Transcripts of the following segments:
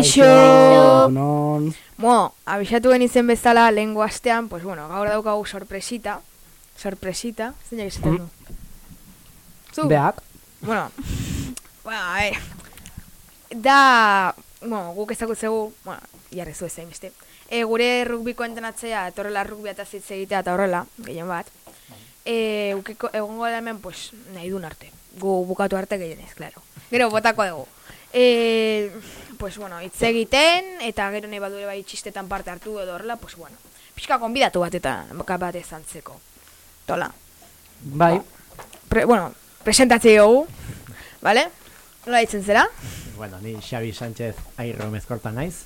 Kaixo! Non... Bueno, abixatu izen bezala lehengo astean, pues bueno, gaur daukagu sorpresita. Sorpresita, zeinak esaten du? Zu? Beak. Bueno, bueno, eh. Da, bueno, guk ezagutzegu, bueno, jarri zu ezain beste. E, gure rugbiko entenatzea, etorrela rugbia eta zitze egitea eta horrela, gehien bat. E, ukiko, egongo da hemen, pues, nahi duen arte. Gu bukatu arte gehienez, claro. Gero, botako dugu. E, pues, bueno, hitz egiten, eta gero nahi badure bai txistetan parte hartu edo horrela, pues, bueno, pixka konbidatu bat eta bat ezantzeko. Tola. Bai, Pre, bueno, presentatzei dugu, vale? Nola ditzen zera? Bueno, ni Xabi Sánchez airro mezkorta naiz.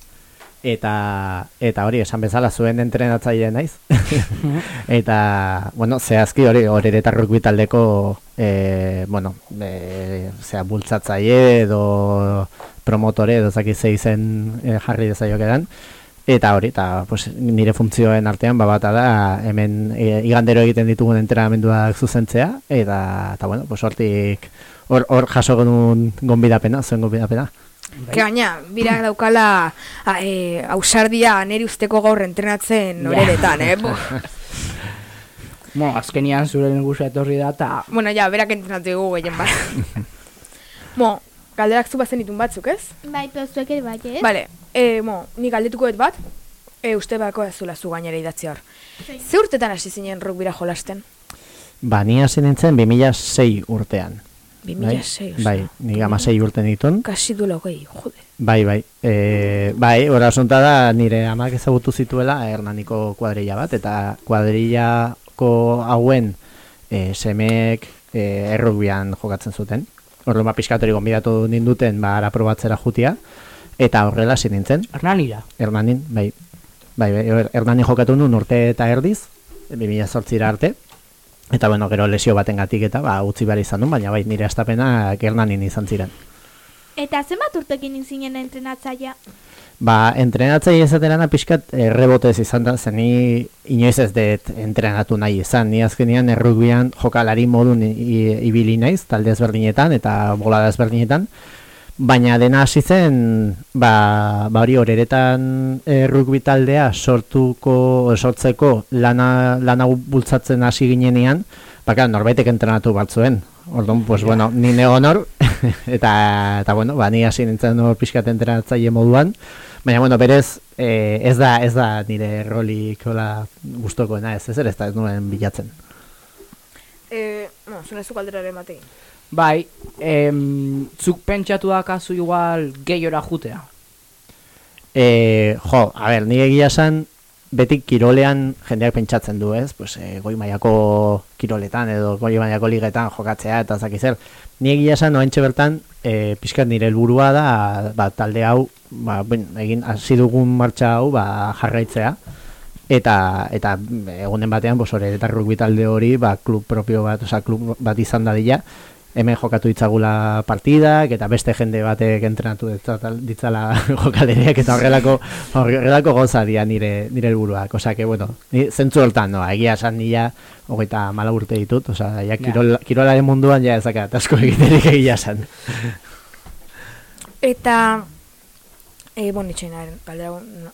Eta, eta hori, esan bezala zuen entrenatzaile naiz. eta, bueno, zehazki hori, hori eta rugby taldeko, e, bueno, e, zea, bultzatzaile edo promotore edo zaki ze izen e, jarri dezaiok edan. Eta hori, eta pues, nire funtzioen artean, ba, bata da, hemen e, igandero egiten ditugun entrenamenduak zuzentzea, eta, eta bueno, pues, hortik, hor, hor jaso genuen gonbidapena, zuen gonbidapena. Que gaina, birak daukala a, e, ausardia neri usteko gaur entrenatzen horeretan, eh? Bo. bueno, azkenian zure negusa etorri da, eta... bueno, ja, berak entrenatu dugu gehien bat. Mo, galderak zu bazen ditun batzuk, ez? Bai, peozuek ere bai, ez? Vale, e, mo, ni galdetuko dut bat, e, uste bako ez zula zu gainera idatzi hor. Ze urtetan hasi zinen rugbira jolasten? Ba, ni hasi nintzen 2006 urtean. 2006, Bai, bai ni gama 6 urten ditun. Kasi du logei, jode. Bai, bai. E, bai, ora asunta da nire amak ezagutu zituela Hernaniko kuadrilla bat, eta kuadrillako hauen e, semeek e, errugbian jokatzen zuten. Orduan, ba, piskatori gonbidatu ninduten, ba, ara probatzera jutia, eta horrela hasi nintzen. Hernanira. Hernanin, bai. Bai, bai, Hernanin jokatu nuen urte eta erdiz, 2008 arte. Eta bueno, gero lesio batengatik eta ba utzi behar izan duen, baina bai nire astapena Hernanin izan ziren. Eta zenbat urtekin zinen entrenatzaia? Ba, entrenatzaile esaterana pixkat errebotez izan da, zen ni inoiz ez dut entrenatu nahi izan. Ni azkenean errugbian jokalari modun ibili naiz, talde ezberdinetan eta bolada ezberdinetan. Baina dena hasi zen, ba, ba hori horeretan e, rugby taldea sortuko, sortzeko lana, lana bultzatzen hasi ginenean, baka norbaitek entrenatu bat zuen. Orduan, pues bueno, ni honor eta, eta bueno, ba, ni hasi nintzen hor pixkat entrenatzaile moduan, baina bueno, berez e, ez da ez da nire rolik hola gustokoena ez, ez ere ez da ez nuen bilatzen. E, no, zune zu galderaren batein. Bai, em, zuk pentsatu dakazu igual gehiora jutea. E, jo, a ber, ni egia esan beti kirolean jendeak pentsatzen du, ez? Pues, e, goi mailako kiroletan edo goi mailako ligetan jokatzea eta zaki zer. Ni egia esan noaintxe bertan e, pixkat nire helburua da ba, talde hau ba, ben, egin hasi dugun martxa hau ba, jarraitzea eta eta egunen batean bos hori eta rugby talde hori ba, klub propio bat, osea klub bat izan dadila hemen jokatu ditzagula partidak eta beste jende batek entrenatu ditzala jokaleriak eta horrelako horrelako goza dira nire nire helburuak. Osea que bueno, ni zentzu hortan noa, egia esan nila hogeita mala urte ditut, osea ja, kirol, kirolaren munduan ja ezakat asko egiterik egia esan. Eta, e, bon, itxainaren, galdera, no,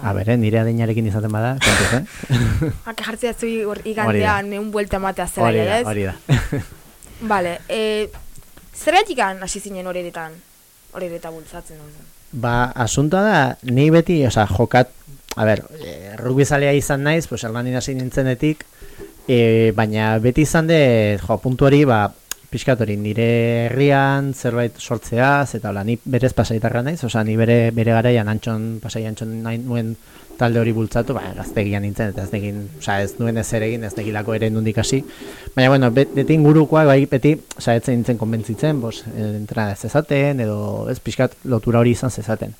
a ver, bere, nire adinarekin izaten bada, kontuz, eh? Hake jartzea zu igandean un buelta ematea zera, Hori da, ez? hori da. Vale, e, zergatik hasi zinen horeretan? Horereta bultzatzen dut. Ba, asuntoa da, ni beti, oza, jokat, a ber, e, rugbizalea izan naiz, pues, erlanin hasi nintzenetik, e, baina beti izan de, jo, puntu hori, ba, pixkat hori, nire herrian zerbait sortzeaz, eta hola, ni berez pasaitarra naiz, oza, ni bere, bere garaian antxon, pasai antxon nahi nuen talde hori bultzatu, ba, gaztegian nintzen, eta ez negin, oza, ez nuen ez ere egin, ez negilako ere nundik hasi. Baina, bueno, bet- beti ingurukoak, bai, beti, saiatzen nintzen konbentzitzen, bos, entrada ez zezaten, edo, ez, pixkat lotura hori izan zezaten.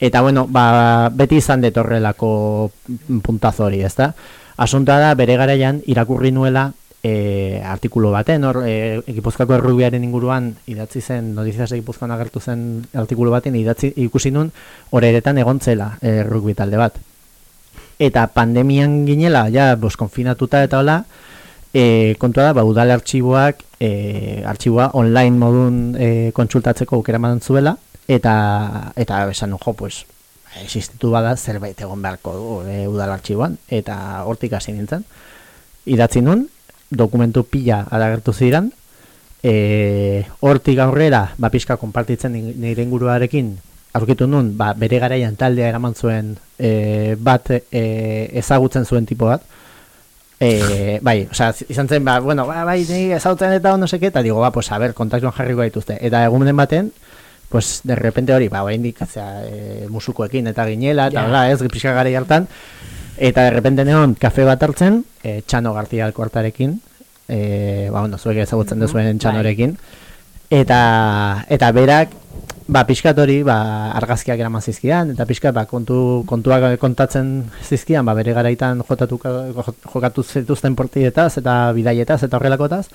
Eta, bueno, ba, beti izan detorrelako puntazo hori, ezta? Asuntoa da, bere garaian, irakurri nuela, e, artikulu baten, hor, e, Gipuzkoako errubiaren inguruan idatzi zen, noticias de Gipuzkoan agertu zen artikulu baten idatzi, ikusi nun, horeretan egontzela e, rugby talde bat. Eta pandemian ginela, ja, bos, konfinatuta eta hola, e, kontua da, ba, udal artxiboak, e, artxiboa online modun e, kontsultatzeko aukera eman zuela, eta, eta esan jo, pues, existitu bada zerbait egon beharko du e, udal artxiboan, eta hortik hasi nintzen. Idatzi nun, dokumentu pila adagertu ziren, e, hortik aurrera, ba, pixka konpartitzen ni- nire inguruarekin, aurkitu nun, ba, bere garaian taldea eraman zuen e, bat e, ezagutzen zuen tipo bat, e, bai, osea, izan zen, ba, bueno, ba, bai, ni ezagutzen eta no seke, eta digo, ba, pues, a ber, kontaktuan jarriko dituzte. Eta egunen baten, pues, de repente hori, ba, oraindik zera, e, musukoekin eta ginela, eta hola, ez, pixka gara hartan, eta de repente neon, kafe bat hartzen, e, Txano García Alkortarekin, e, ba, bueno, zuek ezagutzen duzuen Bai. Txanorekin, eta, eta berak, ba, pixkat hori, ba, argazkiak eraman zizkian, eta pixkat, ba, kontu, kontuak kontatzen zizkian, ba, bere garaitan jotatuka, jo- jokatu zituzten portietaz, eta bidaietaz, eta horrelakotaz,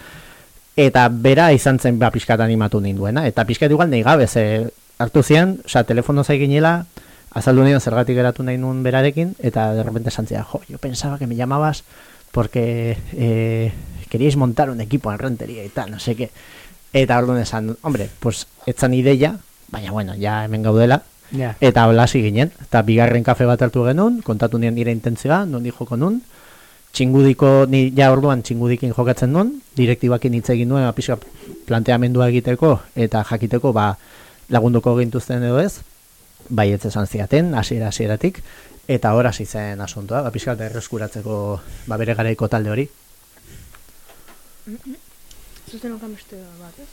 eta bera izan zen, ba, pixkat animatu ninduena, eta pixkat igual nahi gabe, ze hartu zian, osea, telefono zaiginela, azaldu nion zergatik geratu nahi nuen berarekin, eta de repente esan zidan, jo, yo pensaba que me llamabas porque eh, queríais montar un equipo en rentería y tal, no sé qué. Eta orduan esan, hombre, pues etzan ideia, baina bueno, ja hemen gaudela, Ja. eta hola hasi ginen, eta bigarren kafe bat hartu genuen, kontatu nien nire intentzioa, nondi joko nun, txingudiko, ni ja orduan txingudikin jokatzen nun, direktibakin hitz egin nuen, pixka planteamendua egiteko, eta jakiteko, ba, lagunduko gintuzten edo ez, bai ez esan ziaten, hasiera hasieratik, eta hor hasi zen asuntoa, ba, pixka erreskuratzeko ba, bere garaiko talde hori. Zuzen okan beste bat, ez?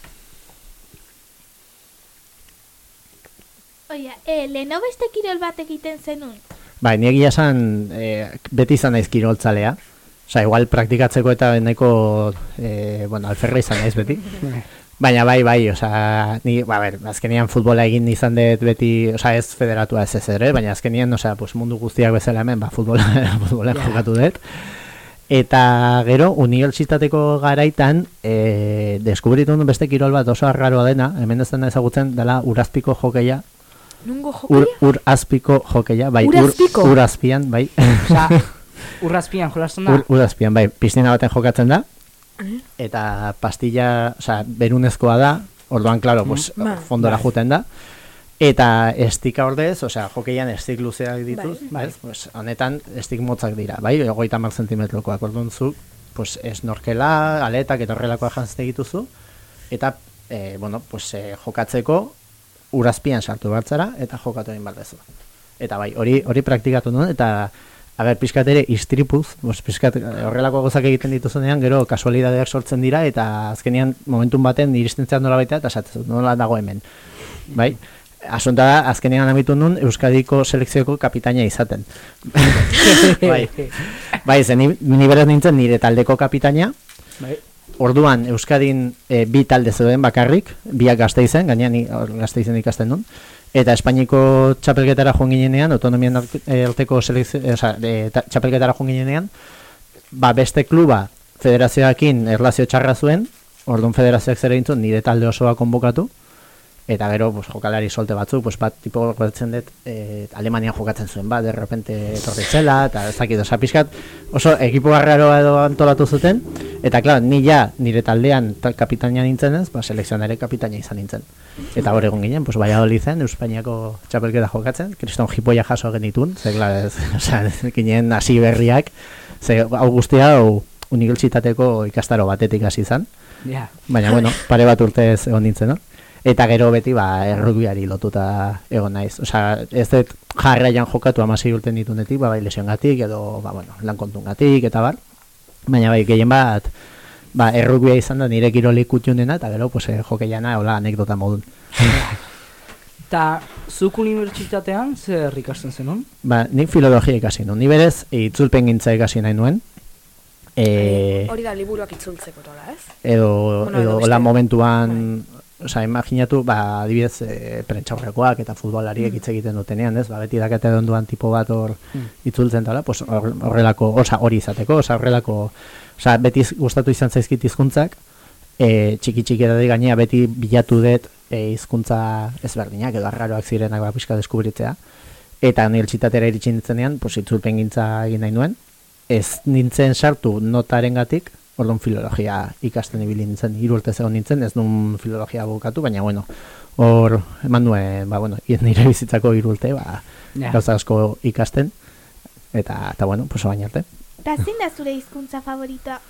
Oia, e, leheno beste kirol bat egiten zenun. Bai, ni egia esan e, beti izan naiz kiroltzalea. Osa, igual praktikatzeko eta nahiko, e, bueno, alferra izan naiz beti. Baina bai, bai, osea, ni, ba, ber, azkenian futbola egin izan dut beti, osea, ez federatua ez ez ere, baina azkenian, osea, pues mundu guztiak bezala hemen, ba, futbola, futbola Ja. jokatu dut. Eta gero, unibertsitateko garaitan, e, deskubritu beste kirol bat oso arraroa dena, hemen ez dena ezagutzen, dela urazpiko jokeia, Nungo ur, jokia? ur azpiko jokeia, bai, Urazpiko? ur, urazpian, bai, Osa, urrazpian jolasten da. ur, urazpian, bai, piztina baten jokatzen da, Eh? Eta pastilla, osea, berunezkoa da, orduan, claro, pues, Ba, fondora bai. juten da, eta estika ordez, osea, jokeian estik luzeak dituz, Bai. bai, pues, honetan estik motzak dira, bai, hogeita mar zentimetrokoak, orduan zu, pues, esnorkela, aletak eta horrelakoa jantzte dituzu, eta, e, bueno, pues, e, jokatzeko urazpian sartu bartzara, eta jokatu egin bardezu. Eta bai, hori hori praktikatu nuen, eta A ber, pixkat ere istripuz, bos, pixkat eh, horrelako gozak egiten dituzunean, gero kasualidadeak sortzen dira, eta azkenean momentun baten iristen zean nola baita, eta esatzen nola dago hemen. Bai? Asunta da, azkenean amitu nun Euskadiko selekzioko kapitaina izaten. bai, bai zen, ni, ni beraz nintzen nire taldeko kapitaina, Bai. Orduan Euskadin e, bi talde zeuden bakarrik, biak gazteizen, gainean ni hor gazteizen ikasten nun. Eta Espainiko txapelketara joan ginenean, autonomian eh, arteko selekzio, e, oza, e, ta- txapelketara joan ginenean, ba beste kluba federazioakin erlazio txarra zuen, orduan federazioak zer egin zuen, nire talde osoa konbokatu, eta gero pues, jokalari solte batzuk, pues, bat tipo gogoratzen dut e, Alemania jokatzen zuen bat, de repente etorri zela, eta ez dakit, pixkat, oso ekipo garraroa edo antolatu zuten, eta klar, ni ja nire taldean tal kapitaina nintzen ez, ba, selekzionare kapitaina izan nintzen. Eta hor egon ginen, pues, Valladolid zen, Espainiako txapelketa jokatzen, kriston jipoia jaso genitun, ze, klar, ez, osa, ginen hasi berriak, ze, hau guztia, hau, unibertsitateko ikastaro batetik hasi izan, Ja. Baina, bueno, pare bat urtez egon nintzen, no? Eta gero beti, ba, errugbiari lotuta egon naiz. Osea, ez dut jarraian jokatu amasei urten ditunetik, ba, bai lesiongatik, edo, ba, bueno, lan kontungatik, eta bar. Baina, bai, gehien bat, ba, errugbia izan da nire kirolik kutxunena, eta gero, pues, eh, jokeiana, hola, anekdota modun. Ta, zuk unibertsitatean zer ikasten zenun? Ba, nik filologia ikasi nuen. Ni berez, itzulpen gintza ikasi nahi nuen. E, Hori da liburuak itzultzeko tola, ez? edo, Bueno, edo edo hola momentuan Osa, imaginatu, ba, adibidez, e, prentxaurrekoak eta futbolariek hitz egiten dutenean, ez? Ba, beti dakate onduan tipo bat hor Mm. itzultzen dela, pues hor- horrelako, osa, hori izateko, osa, horrelako, osa, beti gustatu izan zaizkit hizkuntzak, e, txiki txiki edadik gainea beti bilatu dut e, hizkuntza ezberdinak edo arraroak zirenak ba, pixka deskubritzea. Eta unibertsitatera iritsi nintzenean, pues, itzulpen gintza egin nahi nuen. Ez nintzen sartu notaren gatik, orduan filologia ikasten ibili nintzen, hiru urte egon nintzen, ez nun filologia bukatu, baina bueno, hor eman nuen, ba, bueno, nire bizitzako hiru urte, ba, gauza asko ikasten, eta, eta bueno, pues baina arte. Ta zein da zure hizkuntza favoritoa?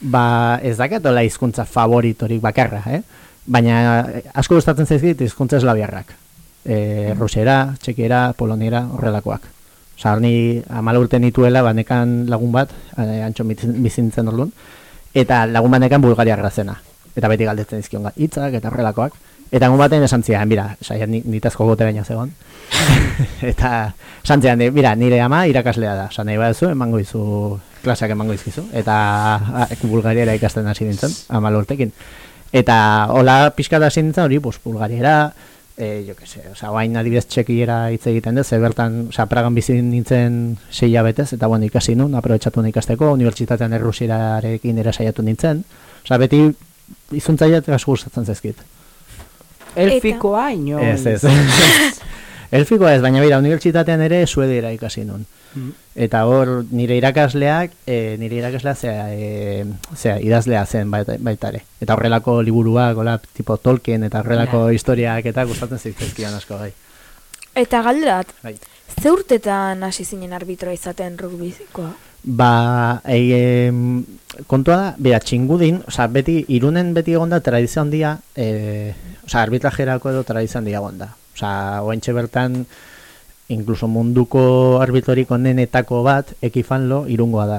Ba, ez dakatola hizkuntza favoritorik bakarra, eh? Baina eh, asko gustatzen zaizkit hizkuntza eslabiarrak. E, rusera, txekiera, poloniera, horrelakoak. Osa, hor ni amala urte nituela, banekan lagun bat, eh, antxo bizi- bizintzen orduan, eta lagun banekan bulgariarra zena. Eta beti galdetzen dizkion hitzak eta horrelakoak. Eta egun baten esan zian, mira, saia ni- nitazko goteraino zegoen. eta esan zian, di, mira, nire ama irakaslea da. Osa, nahi baduzu, emango izu, klaseak emango izkizu. Eta a, bulgariera ikasten hasi nintzen, amala urtekin. Eta hola pixka da hasi nintzen hori, pues, bulgariera, eh, jo que se, osea, oain adibidez txekiera hitz egiten dut, ze bertan, osea, Pragan bizi nintzen sei betez, eta bueno, ikasi nun, aprobetxatu ikasteko, unibertsitatean errusierarekin ere saiatu nintzen, osea, beti izuntzaia asko gustatzen zaizkit. Elfikoa, ino. Ez, ez. Elfikoa ez, baina bera, unibertsitatean ere suedera ikasi nun. Mm. Eta hor nire irakasleak, e, nire irakasleak zera, e, zera, idazlea zen baita, baita ere. Eta horrelako liburuak, hola, tipo Tolkien eta horrelako historiak eta gustatzen zitzaizkian asko gai. Eta galderat, Bai. ze urtetan hasi zinen arbitroa izaten rugbizikoa? Ba, e, em, kontua da, bera, txingudin, oza, beti, irunen beti egon da tradizio handia, e, oza, arbitrajerako edo tradizio handia egon da. Oza, oentxe bertan, inkluso munduko arbitrorik onenetako bat, ekifanlo, irungoa da.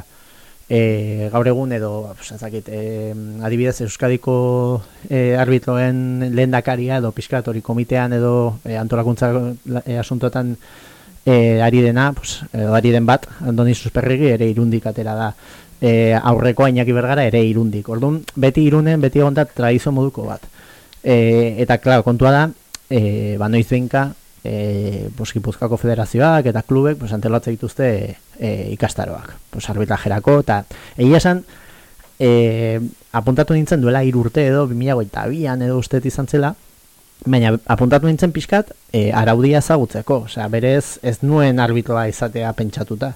E, gaur egun edo, pues, ez dakit, e, adibidez Euskadiko e, arbitroen lehendakaria edo pizkatori komitean edo e, antolakuntza e, asuntoetan e, ari dena, pues, edo ari den bat, Andoni Susperregi ere irundik atera da. E, aurreko Iñaki Bergara ere irundik. Orduan, beti irunen, beti egon da moduko bat. E, eta, klaro, kontua da, e, ba, noiz behinka, e, pues, Gipuzkoako federazioak eta klubek pues, antolatzen dituzte e, ikastaroak. Pues, arbitrajerako, eta egia esan, e, apuntatu nintzen duela hiru urte edo, 2022an edo uste izan zela, Baina apuntatu nintzen pixkat e, araudia ezagutzeko, osea, berez ez nuen arbitroa izatea pentsatuta.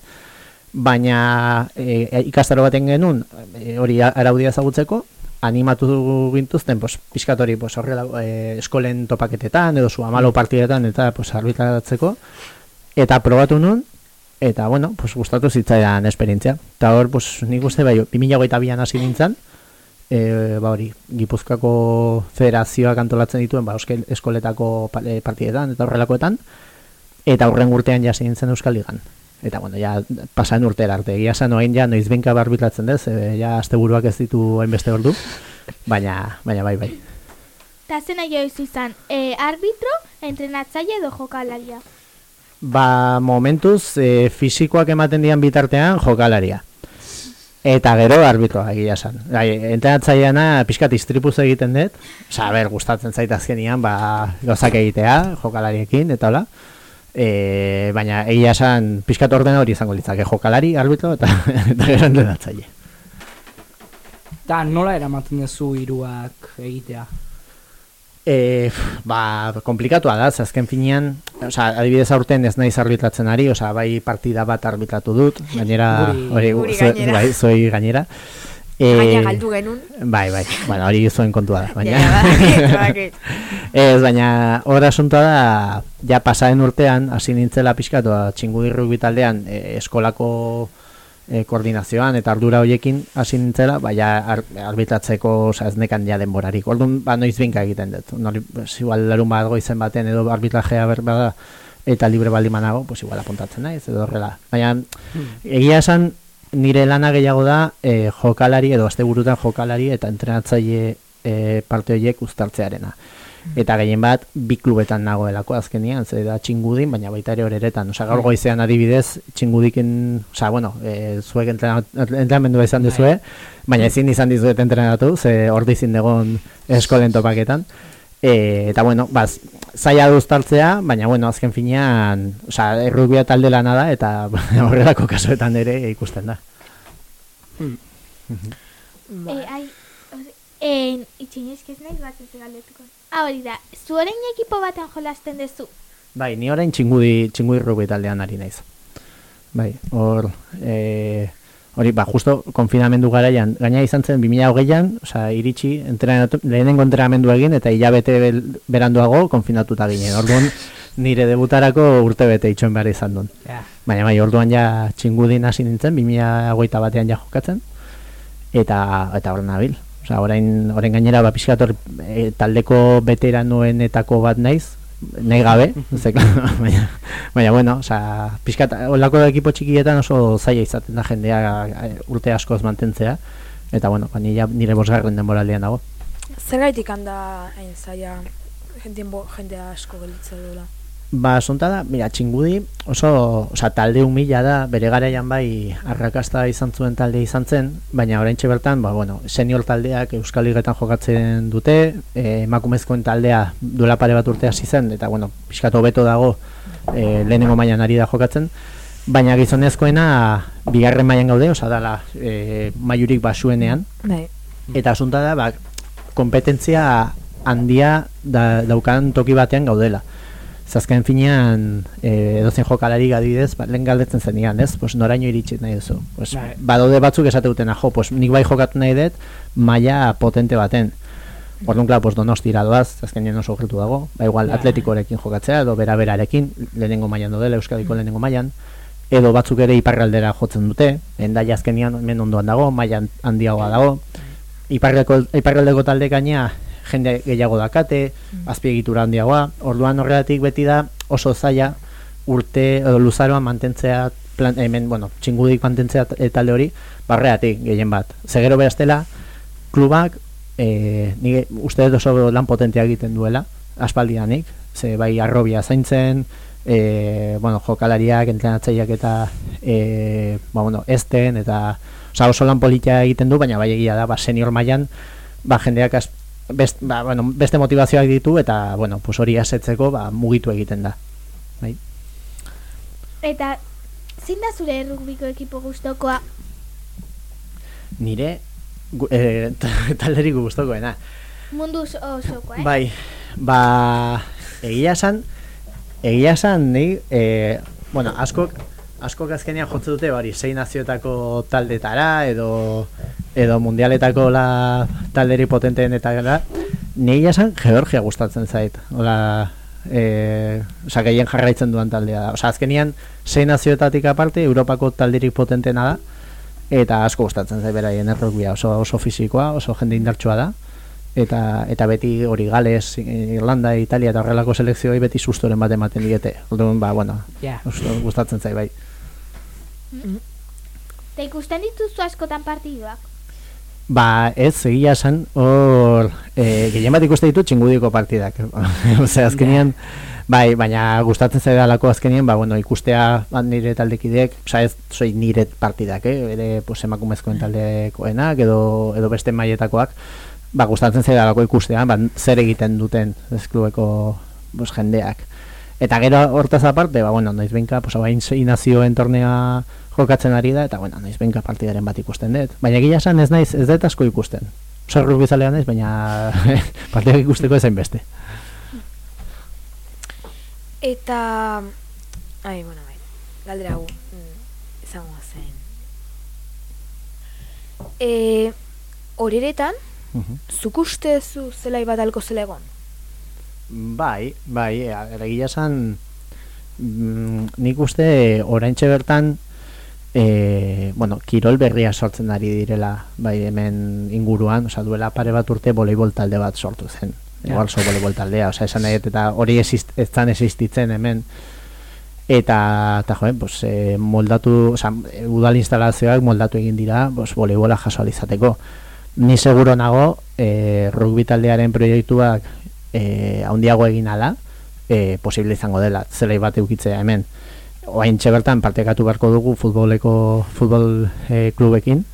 Baina e, ikastaro baten genuen e, hori araudia ezagutzeko, animatu gintuzten pues, pixkat hori pues, horrela, e, eskolen topaketetan edo su amalo partidetan eta pues, arbitratzeko. Eta probatu nun, eta bueno, pues, gustatu zitzaidan esperientzia. Eta hor, pues, nik uste bai, 2008an hasi nintzen, e, ba hori, Gipuzkoako federazioak antolatzen dituen ba, euskal eskoletako pa- e, partidetan eta horrelakoetan eta aurren urtean ja nintzen Euskal Ligan. Eta bueno, ja pasan urtera arte. Egia esan orain ja noiz benka barbitratzen dez, e, ja asteburuak ez ditu hainbeste ordu. Baina, baina bai bai. Ta zen nahi izan, e, arbitro, entrenatzaile edo jokalaria. Ba, momentuz e, fisikoak ematen dian bitartean jokalaria. Eta gero arbitroa egia esan. Bai, entrenatzaileana pixkat istripuz egiten dut. Osa, ber, gustatzen zait azkenian, ba, gauzak egitea, jokalariekin, eta hola. E, baina egia esan pixkat ordena hori izango litzake jokalari, arbitro, eta, eta gero entrenatzaile. Ta nola eramaten duzu hiruak egitea? E, ba, komplikatua da, azken finean, osea, adibidez aurten ez naiz arbitratzen ari, osea, bai partida bat arbitratu dut, gainera, hori, bai, zoi gainera. E, Gaina galdu genuen. Bai, bai, bueno, hori zuen kontua da, baina... Ja. Ez, baina hor asuntoa da, ja pasaren urtean, hasi nintzela pixkatu, txingudi rugby taldean e, eskolako e, koordinazioan eta ardura hoiekin hasi nintzela, baina ar, arbitratzeko oza, ez nekan ja denborarik. Orduan, ba, noiz binka egiten dut. Nori, igual larun bat goizen baten edo arbitrajea berbada eta libre baldin manago, pues igual apuntatzen naiz edo horrela. Baina, egia esan, nire lana gehiago da e, jokalari edo asteburutan jokalari eta entrenatzaile e, parte horiek uztartzearena. Eta gehien bat, bi klubetan nagoelako azkenian, ze da txingudin, baina baita ere horeretan. Osa, gaur goizean adibidez, txingudikin, osa, bueno, e, zuek entrena- entrenamendua izan duzue, baina ezin izan dizuet entrenatu, ze hor dizin degon eskolen topaketan. E, eta bueno, baz, zaila duztartzea, baina bueno, azken finean, osa, errugbia talde lana da, eta horrelako kasuetan ere ikusten da. Eh, ai, ose- en, itxinez, ez naiz bat ez galdetuko. Ah, hori da, zu orain ekipo batean jolasten duzu. Bai, ni orain txingudi, txingudi rugby taldean ari naiz. Bai, hor, e, hori, ba, justo konfinamendu garaian, gaina izan zen 2008an, osea, iritsi, entrenatu, lehenengo entrenamendu egin, eta hilabete beranduago konfinatuta ginen. Orduan, nire debutarako urte bete itxoen behar izan duen. Ja. Baina bai, orduan ja txingudin hasi nintzen, 2008 batean ja jokatzen, eta eta horren nabil. Osea, orain, orain gainera, ba, pixkat hor, e, taldeko veteranoenetako bat naiz, nahi gabe, ze, baina, baina, bueno, osea, pixkat, olako ekipo txikietan oso zaila izaten da jendea e, urte askoz mantentzea, eta, bueno, ba, nire, nire bosgarren denboraldian dago. Zergaitik handa hain zaila jende, jende asko gelitze duela. Ba, da, mira, txingudi oso, oza, talde humila da, bere garaian bai arrakasta izan zuen talde izan zen, baina oraintxe bertan, ba, bueno, senior taldeak Euskal Ligetan jokatzen dute, e, emakumezkoen taldea duela pare bat urte hasi zen, eta, bueno, pixkatu hobeto dago e, lehenengo mailan ari da jokatzen, baina gizonezkoena bigarren mailan gaude, oza, dala e, mailurik basuenean, Bai. eta asunta da, ba, kompetentzia handia da, daukan toki batean gaudela. Zazken finean, e, edozen jokalari adibidez, ba, lehen galdetzen zenian, ez? Pues, noraino iritsi nahi duzu. Pues, Bai. badaude batzuk esate dutena, jo, pues, nik bai jokatu nahi dut, maila potente baten. Orduan, klar, pues, donostira doaz, azkenean oso gertu dago, ba, igual Bai. atletikorekin jokatzea, edo bera-berarekin, lehenengo mailan dela, Euskadiko lehenengo mailan, edo batzuk ere iparraldera jotzen dute, endaia azkenean hemen ondoan dago, mailan handiagoa dago, iparraldeko, iparraldeko talde gaina jende gehiago dakate, azpiegitura handiagoa, orduan horregatik beti da oso zaila urte edo luzaroan mantentzea plan, hemen, bueno, txingudik mantentzea t- talde hori, barreatik gehien bat. Zegero behaztela, klubak, e, nire uste dut oso lan potentea egiten duela, aspaldianik, ze bai arrobia zaintzen, e, bueno, jokalariak, entrenatzaileak eta e, ba, bueno, esten, eta oza, oso lan politia egiten du, baina bai egia da, ba, senior mailan ba, jendeak best, ba, bueno, beste motivazioak ditu, eta bueno, pues hori asetzeko ba, mugitu egiten da. Bai. Eta, zein da zure errugbiko ekipo gustokoa? Nire e, talderik gustokoena. Mundu oso- osokoa, eh? Bai, ba, egia esan, egia esan, ni, e, bueno, askok, askok azkenean jotze dute, bari, sei nazioetako taldetara, edo, edo mundialetako la talderi potenteen eta gara, ni egia esan, Georgia gustatzen zait, hola, e, oza, gehien jarraitzen duan taldea da. Osa, azkenian, sei nazioetatik aparte, Europako talderik potentena da, eta asko gustatzen zait beraien errogbia, oso, oso fisikoa, oso jende indartsua da, eta eta beti hori Gales, Irlanda, Italia eta horrelako selekzioi beti sustoren bat ematen diete. Orduan, ba, bueno, oso gustatzen zait bai. Eta ikusten dituzu askotan partiduak. Ba, ez, egia esan, hor, e, gehien bat ikuste ditu txingudiko partidak. Osea, azkenean, bai, baina gustatzen zaidalako azkenean, ba, bueno, ikustea nire taldekideek, osea, ez soy nire partidak, eh? ere, pues, emakumezkoen taldekoenak, edo, edo beste mailetakoak, ba, gustatzen zaidalako ikustea, ba, zer egiten duten ez klubeko pues, jendeak. Eta gero hortaz aparte, ba, bueno, noiz benka, pues, hain sei nazioen tornea jokatzen ari da, eta bueno, noiz benka partidaren bat ikusten dut. Baina egia esan ez naiz, ez dut asko ikusten. Osa rugby zalea naiz, baina partidak ikusteko ezain beste. Eta... Ai, bueno, bai. Galdera hau. mm, Izango zen. E, Horeretan, Mhm. zuk uste zu zelai bat alko zela egon? Bai, bai, egia esan mm, nik uste oraintxe bertan e, bueno, kirol berria sortzen ari direla bai hemen inguruan, osea duela pare bat urte voleibol talde bat sortu zen. Ja. Igual so voleibol taldea, osea esan nahi eta hori ez zan existitzen hemen eta eta joen, pues, e, moldatu, osea, udal instalazioak moldatu egin dira, pues, voleibola jaso ahal izateko. Ni seguro nago, e, rugby taldearen proiektuak e, handiago egin ala, e, posible izango dela, zelai bat eukitzea hemen. Oain bertan partekatu beharko dugu futboleko futbol e, klubekin,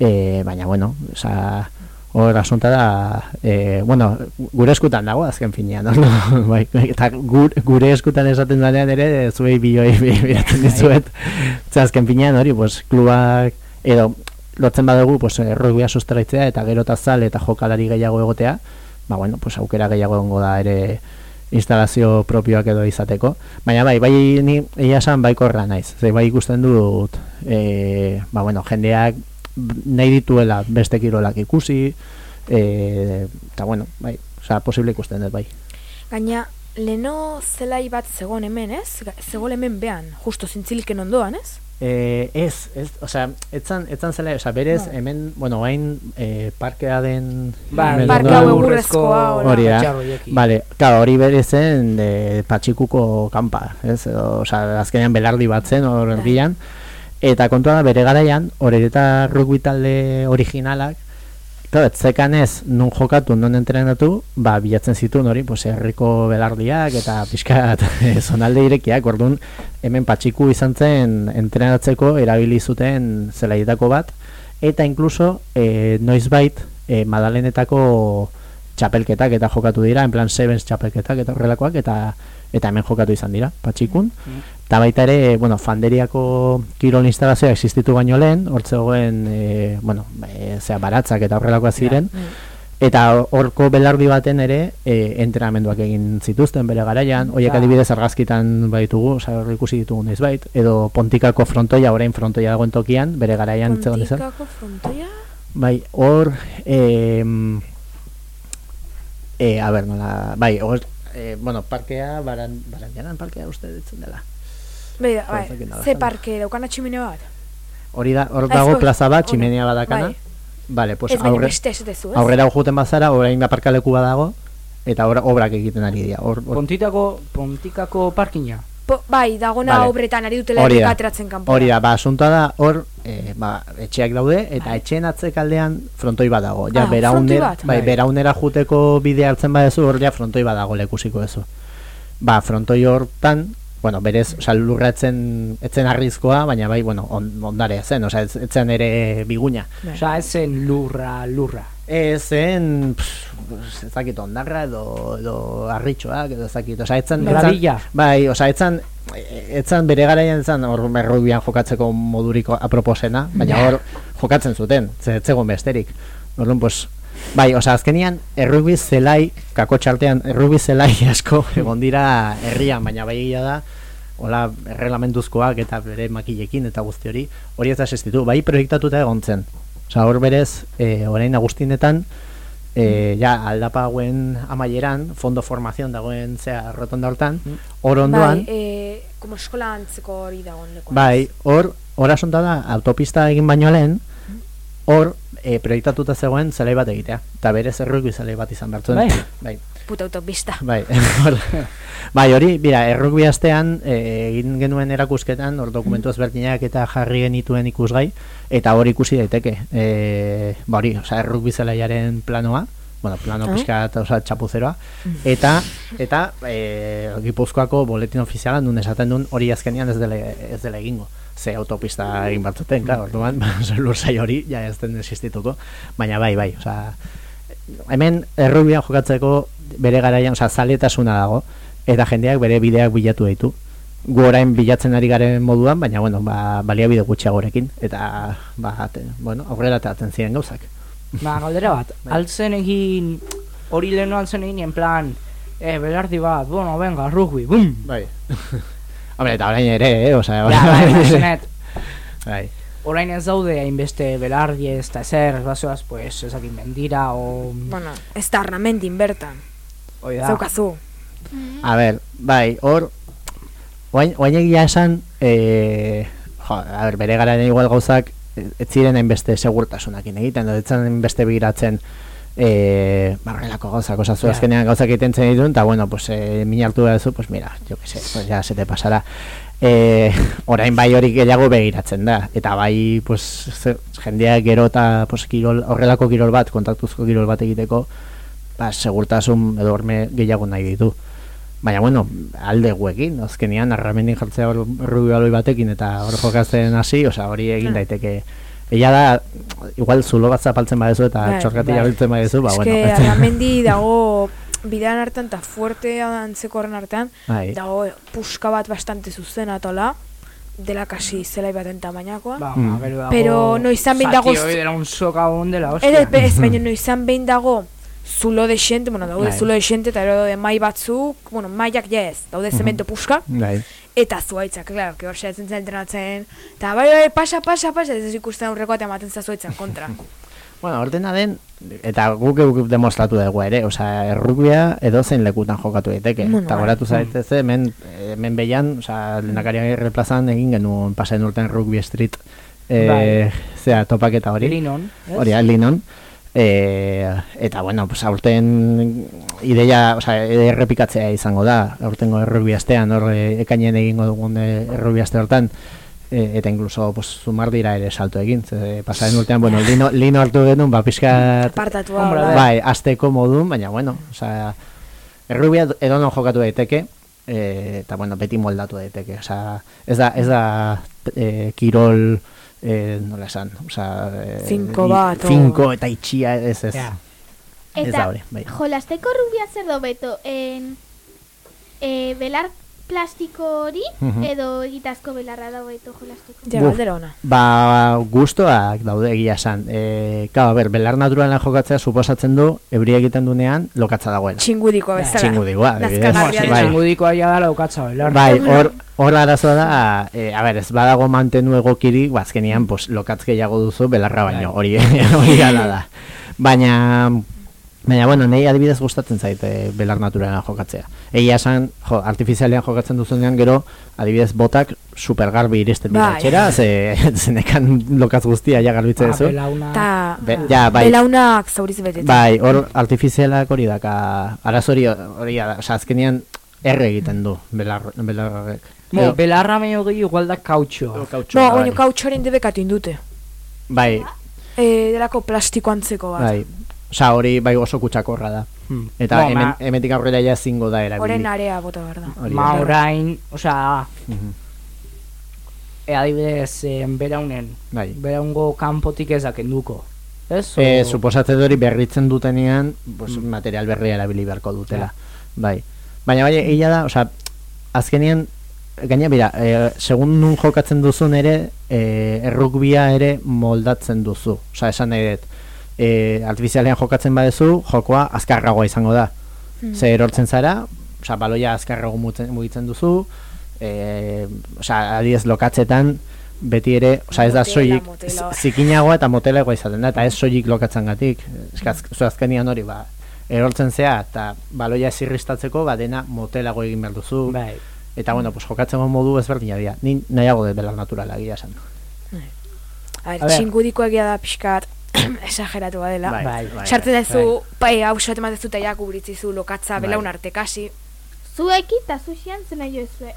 e, baina bueno, oza, hor asunta da, e, bueno, gure eskutan dago azken finean, no? bai, eta gure, gure eskutan esaten danean ere, zuei bioi biratzen dizuet, Ze azken finean hori, pues, klubak, edo, lotzen badugu, pues, errogbia sustraitzea, eta gero eta zal, eta jokalari gehiago egotea, ba, bueno, pues, aukera gehiago egongo da ere instalazio propioak edo izateko. Baina bai, bai ni egia esan baikorra naiz. Ze bai ikusten dut e, ba, bueno, jendeak nahi dituela beste kirolak ikusi e, eta bueno, bai, osea, posible ikusten dut bai. Gaina, leno zelai bat zegoen hemen, ez? Zegoen hemen behan, justo zintziliken ondoan, ez? E, ez, ez, osea, etzan, etzan zela, osea, berez, Bai. hemen, bueno, hain e, parkea den... Ba, Parke hau egurrezkoa. Hori da. Vale, claro, hori bere zen de patxikuko kanpa, ez? Edo, osea, azkenean belardi bat zen hor Bai. erdian. Eta kontua da bere garaian, eta rugby talde originalak, claro, ez zekan ez nun jokatu, nun entrenatu, ba, bilatzen zituen hori, pues, herriko belardiak eta pixkat zonalde irekiak, orduan hemen patxiku izan zen entrenatzeko erabili zuten zelaietako bat, eta inkluso eh, noizbait eh, Madalenetako txapelketak eta jokatu dira, en plan Sevens txapelketak eta horrelakoak, eta eta hemen jokatu izan dira, patxikun. Mm. Eta baita ere, bueno, fanderiako kirol instalazioa existitu baino lehen, hortzegoen, e, bueno, e, zera, baratzak eta horrelakoak ziren, eta horko belardi baten ere e, entrenamenduak egin zituzten bere garaian, horiek Ba. adibidez argazkitan baitugu, osea hor ikusi ditugu noizbait, edo pontikako frontoia, orain frontoia dagoen tokian, bere garaian zegoen izan. Pontikako frontoia? Bai, hor, eh, eh, a ber, nola, bai, hor, eh, bueno, parkea, baran, barandiaran parkea uste ditzen dela. Beida, bai, ez nola ze parke daukana tximine bat? Hori da, hor Ah, dago ez, plaza bat, hori, tximenea badakana. bai. Vale, pues ez aurre, beste esatezu, ez? aurrera joeten bazara, orain aparkaleku badago, eta hor obrak egiten ari dira. Hor, hor, Pontitako, pontikako parkina. Po, bai, dagona Vale. obretan ari dutela Hori da. ateratzen kanpo. hori da, ba, asuntoa da, hor, eh, ba, etxeak daude, eta etxeen atzekaldean frontoi bat dago. Ja, Ah, beraunera, bat? bai, Bai. beraunera juteko bidea hartzen badezu, hor ja frontoi bat dago lekusiko duzu. Ba, frontoi hortan, bueno, berez, osea, lurra etzen, etzen arrizkoa, baina bai, bueno, on, ondare zen, osea, ez, etzen ere biguña. Bai. Osa, ez zen lurra, lurra. Ez zen, pff, ez dakit ondarra edo, edo arritxoak, edo ez dakit, osea, etzen, Gradilla. bai, osea, etzan, etzan bere garaian etzan hor merrubian jokatzeko moduriko aproposena, baina hor jokatzen zuten, ze ez zegoen besterik. Orduan, pues, bai, osea, azkenian, errugbi zelai, kako txartean, errugbi zelai asko egon dira herrian, baina bai egia da, hola, erreglamentuzkoak eta bere makilekin eta guzti hori, hori ez da existitu, bai proiektatuta egon zen. Osea, hor berez, e, orain agustinetan, e, ja, aldapa hauen amaieran, fondo formazion dagoen zea rotonda hortan, Mm. hor ondoan, Bai, e, como eskola antzeko hori dagoen lekuan. Bai, hor, hor asunta da, autopista egin baino lehen, hor, e, proiektatuta zegoen zelai bat egitea. Eta berez errugbi zelai bat izan behar zuen. Bai. Bai, Puta autopista. bai, bai, hori, bira, errugbi astean, e, egin genuen erakusketan, hor dokumentu ezberdinak eta jarri genituen ikusgai, eta hor ikusi daiteke, e, ba hori, osea, errugbi zelaiaren planoa, bueno, plano Ah. pixka osa, txapuzeroa, eta eta e, Gipuzkoako boletin ofizialan nun esaten duen hori azkenean ez dela, ez dela egingo. Ze autopista egin batzuten, claro, orduan, lursai hori ja ez den existituko, baina bai, bai, osea, hemen errubian jokatzeko bere garaian, osea, zaletasuna dago, eta jendeak bere bideak bilatu ditu. Gu orain bilatzen ari garen moduan, baina, bueno, ba, baliabide gutxiagorekin, eta, ba, te, bueno, aurrera ateratzen ziren gauzak. Ba, galdera bat, Bai. altzen egin, hori lehenu altzen egin, en plan, eh, belardi bat, bueno, venga, rugby, bum! Bai. Hombre, eta orain ere, eh? Osa, Ja, bai, basenet, bai. Orain ez daude hainbeste belardi ez da ezer, ez basoaz, pues, ezakit mendira, o... Bueno, ez da arnamentin bertan. Oi da. Zaukazu. A ber, bai, hor, oain, oain egia esan, e, jo, a ber, bere gararen igual gauzak, e, ez ziren hainbeste segurtasunakin egiten, ez ziren hainbeste begiratzen, e, barrelako gauzak, osa zu Ja. azkenean gauzak egiten zen ditun, eta bueno, pues, e, min hartu duzu, pues mira, jo que sé, pues ya se te pasará. E, orain bai hori gehiago begiratzen da, eta bai, pues, ze, jendeak gero eta pues, kirol, horrelako kirol bat, kontaktuzko kirol bat egiteko, ba, segurtasun edo horme gehiago nahi ditu. Baina, bueno, alde guekin, azkenean, arramendin jartzea hor rubialoi batekin eta hor jokatzen hasi, osea, hori egin daiteke. Ella da, igual zulo bat zapaltzen badezu eta Bai, txorkati bai. jabiltzen badezu, ba, Ez bueno. que arnamendi dago bidean hartan eta fuerte antzeko horren artean, bai, dago puska bat bastante zuzena tola, dela kasi zelai baten tamainakoa. Ba, Mm. dago... Pero noizan behin dago- Zati hori dela un soka hon dela, hostia. Ere, ez baina noizan behin dago zulo de xente, bueno, daude Bai. zulo de xente, eta ero daude mai batzuk, bueno, maiak ja ez, daude Mhm. zemento puska, bai. eta zuaitzak, claro, que hor seatzen zen entrenatzen, eta bai, bai, pasa, pasa, pasa, ez ez ikusten aurrekoa eta ematen zazuaitzan kontra. Bueno, ordena den, eta guk guk demostratu dugu ere, osea, errukbia edozein lekutan jokatu daiteke. Bueno, Eta bai. goratu zaitez, hemen, hemen behian, osea, lehendakariak erreplazan egin genuen pasain urten rugby street, e, Bai. zera, topaketa hori. Linon? Hori, linon. E, eta, bueno, pues, aurten ideia, osea, errepikatzea izango da, aurtengo errugbi astean, hor, e, ekainen egingo dugun errugbi aste hortan, e, eta incluso, pues, zumar dira ere salto egin, ze, pasaren urtean, bueno, lino, lino hartu genuen, ba, pixka, Apartatua, Hombre, bai. bai, azteko modun, baina, bueno, osea, errubia edonon jokatu daiteke, e, eta, bueno, beti moldatu daiteke, osea, ez da, ez da e, kirol, e, nola esan, osea, e, Finko i- bat, o- finko eta itxia, ez, ez, ez Eta da hori, bai. jolasteko rubia zer dobeto, en, e, belar plastiko hori, Mhm. edo egitazko belarra dobeto jolasteko. Ja, Buf. galdera ona. Ba, gustoak daude egia esan. E, Kau, a ber, belar naturala jokatzea suposatzen du, euria egiten dunean, lokatza dagoela. Txingudikoa bezala. Txingudikoa, Bai, txingudikoa ja dala ukatza belar. Bai, hor, hor arazoa da, e, a ber, ez badago mantenu egokirik, bazkenian, pues, lokatz gehiago duzu belarra baino, hori, hori gala da. Baina, baina, bueno, nahi adibidez gustatzen zaite belar naturala jokatzea. Egia esan, jo, artifizialean jokatzen duzunean gero, adibidez botak super garbi iristen dira Bai. etxera, ze, zenekan lokatz guztia ja garbitzen Ba, duzu. belauna... Ta, Be, ja, bai, belaunak zauriz betetzen. bai, hor artifizialak hori daka, arazori hori da, azkenean erre egiten du belar, belarrek. Mo, Edo- belarra meio gehi igual da kautxoa. kautxua, No, bai. baina kautxoren debekatu indute. Bai, E, delako plastiko antzeko bat. bai. Osa, hori bai oso kutsakorra da. Hmm. Eta Bo, hemen, ma- hemetik aurrera ja ezingo da erabili. Horen area bota behar da. Hori Ma orain, osea, Mhm. e, adibidez, eh, beraunen, Bai. beraungo kanpotik ezak enduko. Ez? E, O- suposatzen hori berritzen dutenean, pues, material berria erabili beharko dutela. Bai. Baina bai, egia da, osea, azkenean, gaina bira, e, segun nun jokatzen duzun ere, e, errukbia ere moldatzen duzu. Osea, esan nahi dut, e, artifizialean jokatzen badezu, jokoa azkarragoa izango da. Hmm. Ze erortzen zara, osea, baloia azkarrago mugitzen duzu, e, osea, adiez lokatzetan, beti ere, osea, ez da soilik zikinagoa eta motelagoa izaten da, eta ez soilik lokatzen gatik. Zu azkenian hori, ba, erortzen zea, eta baloia zirristatzeko, ba, dena motelago egin behar duzu. Bai. Eta, bueno, pues, jokatzeko modu ezberdina dira. Ni nahiago dut belar naturala, egia esan. A ber, A ber. txingudiko egia da pixkat esageratu badela. Bai, Bai. bai, Sartzen bai. dezu, bai, hau sat ematezu eta jak ubritzizu lokatza Bai. belaun arte kasi. Zueki eta zuxian zena jo zue.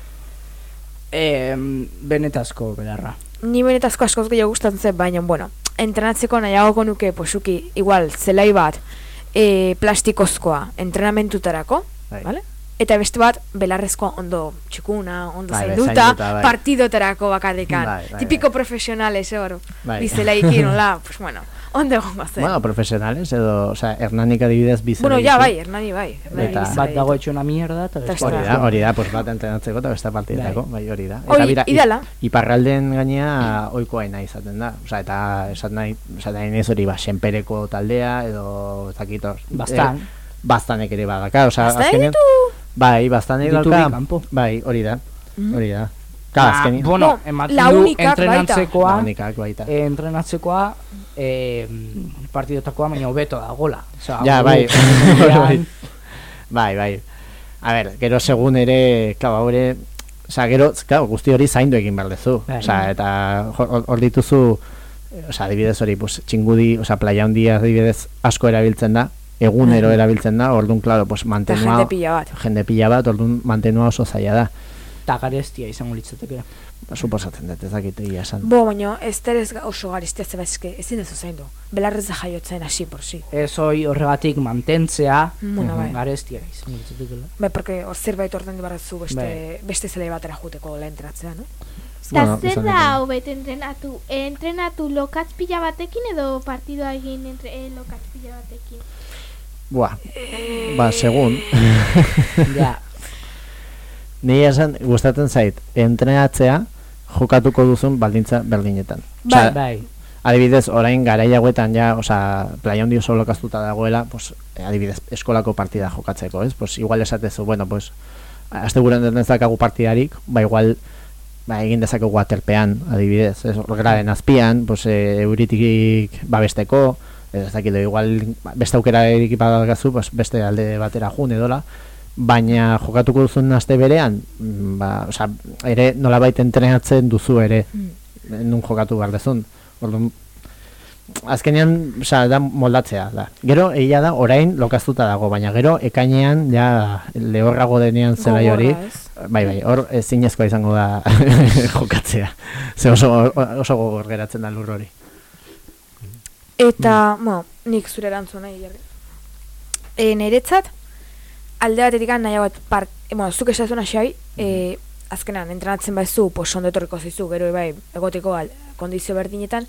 E, benetazko belarra. Ni benetazko askoz gehiago gustatzen zen, baina, bueno, entrenatzeko nahiagoko nuke, posuki, igual, zelai bat, e, plastikozkoa entrenamentutarako, Bai. vale? Eta beste bat, belarrezkoa ondo txikuna, ondo Bai, zainduta, bai. partidotarako bakarrikan. Bai, bai, Tipiko profesionales hor, Bai. bizelaiki, nola, pues bueno, Onde egongo zen. Bueno, profesionales edo, osea, Hernanik adibidez bizen. Bueno, ja, bai, Hernani bai. Hernani Eta- Bat dago etxe una mierda, eta Eta Hori da, hori da, pues bat entrenatzeko eta beste partidetako, bai, hori da. Hori, bira, i- ideala. Iparralden gainea ohikoa nahi izaten da. Osea, eta esan nahi, esaten nahi nez hori ba, senpereko taldea edo ez dakit hor. Bastan. Eh, bastanek ere badaka, osea, Bastan azkenean- ditu? Bai, bastanek Ditu dauka. bi kanpo. Bai, hori da. Mhm. Hori da. Ka, azkenean. bueno, No, ematen du baita. entrenatzekoa, baita. eh, entrenatzekoa eh, partidotakoa baina hobeto dagola. Osea, Ja, gu- bai. bai. Bai, bai. A ber, gero segun ere, claro, hori, osea, gero, claro, guzti hori zaindu egin behar dezu. Bai. Osea, eta hor- dituzu, osea, adibidez hori, pues, txingudi, osea, playa handia adibidez asko erabiltzen da, egunero erabiltzen da, orduan, claro, pues, mantenua, jende pila bat. jende pila bat, orduan, mantenua oso zaila da. Eta garestia izango litzateke. Ba, Suposatzen dut, ez dakit egia esan. Bo, baina ez terez oso gariztea zeba eske, ezin ez zaindu. Belarrez da jaiotzen hasi por si. Ez hoi horregatik mantentzea, Bueno, bai. garestia izango litzatekela. Bai, porque hor zerbait ordaindu barrezu beste, Bai. beste zele batera juteko lehen entratzea, no? Eta Bueno, zer da hobet entrenatu? Eh, Entrenatu lokatz pila batekin edo partidoa egin entre eh, lokatz pila batekin? Buah, ba, segun. ja, Ni esan, gustatzen zait, entrenatzea jokatuko duzun baldintza berdinetan. Bai. Bai. adibidez, orain garaiagoetan ja, osea, playa handi oso lokaztuta dagoela, pues, eh, adibidez, eskolako partida jokatzeko, ez? Pues, igual esatezu, bueno, pues, guren dezakagu partidarik, ba, igual, ba, egin dezakegu aterpean, adibidez, ez? Graren azpian, pues, e, euritik babesteko, ez dakit, igual, ba, beste aukera erik badagazu, pues, beste alde batera jun edola, baina jokatuko duzun aste berean, mm, ba, osea, ere nolabait entrenatzen duzu ere, nun jokatu behar dezun. Orduan, azkenean, osea, da moldatzea da. Gero, egia da, orain lokaztuta dago, baina gero, ekainean, ja, lehorrago denean zelai hori, bai, bai, hor ezinezkoa izango da jokatzea. Ze oso, oso gogor geratzen da lur hori. Eta, bueno, nik zure erantzun nahi jarri. E, niretzat, alde batetik nahiago bat part, bueno, zuk esazuna xai, e, azkenan, entrenatzen baizu, pues ondo etorriko zizu, gero bai, egoteko al, kondizio berdinetan,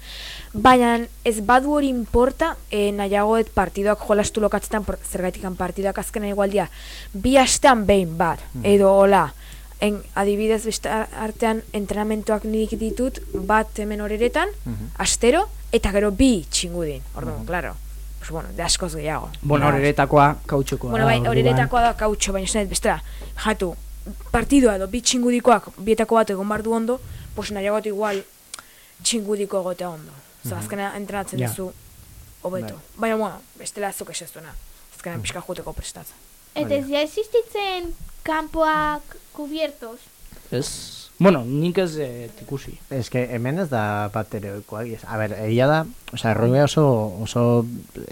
baina ez badu hori importa, e, nahiagoet partidoak jolastu lokatzetan, por, zergaitikan partidoak azkenan igualdia, bi astean behin bat, edo hola, en, adibidez beste ar- artean entrenamentoak nik ditut, bat hemen horeretan, astero, eta gero bi txingudin, orduan, claro. Pues bueno, de askoz gehiago. Bueno, horretakoa kautxukoa. Bueno, bai, horretakoa da kautxo, baina esan bestera, jatu, partidoa edo bi txingudikoak bietako bat egon bardu ondo, pues nahiagot igual txingudiko egotea ondo. Oza, azkena entrenatzen Ja. duzu hobeto. Baina, bueno, bestela zuk esezuna. Azkena pixka juteko prestatzen. Eta ez ja existitzen kanpoak kubiertos? Ez, bueno, nik ez eh, ikusi. Ez que hemen ez da bat ere esan. A ber, egia da, osea, errugea oso, oso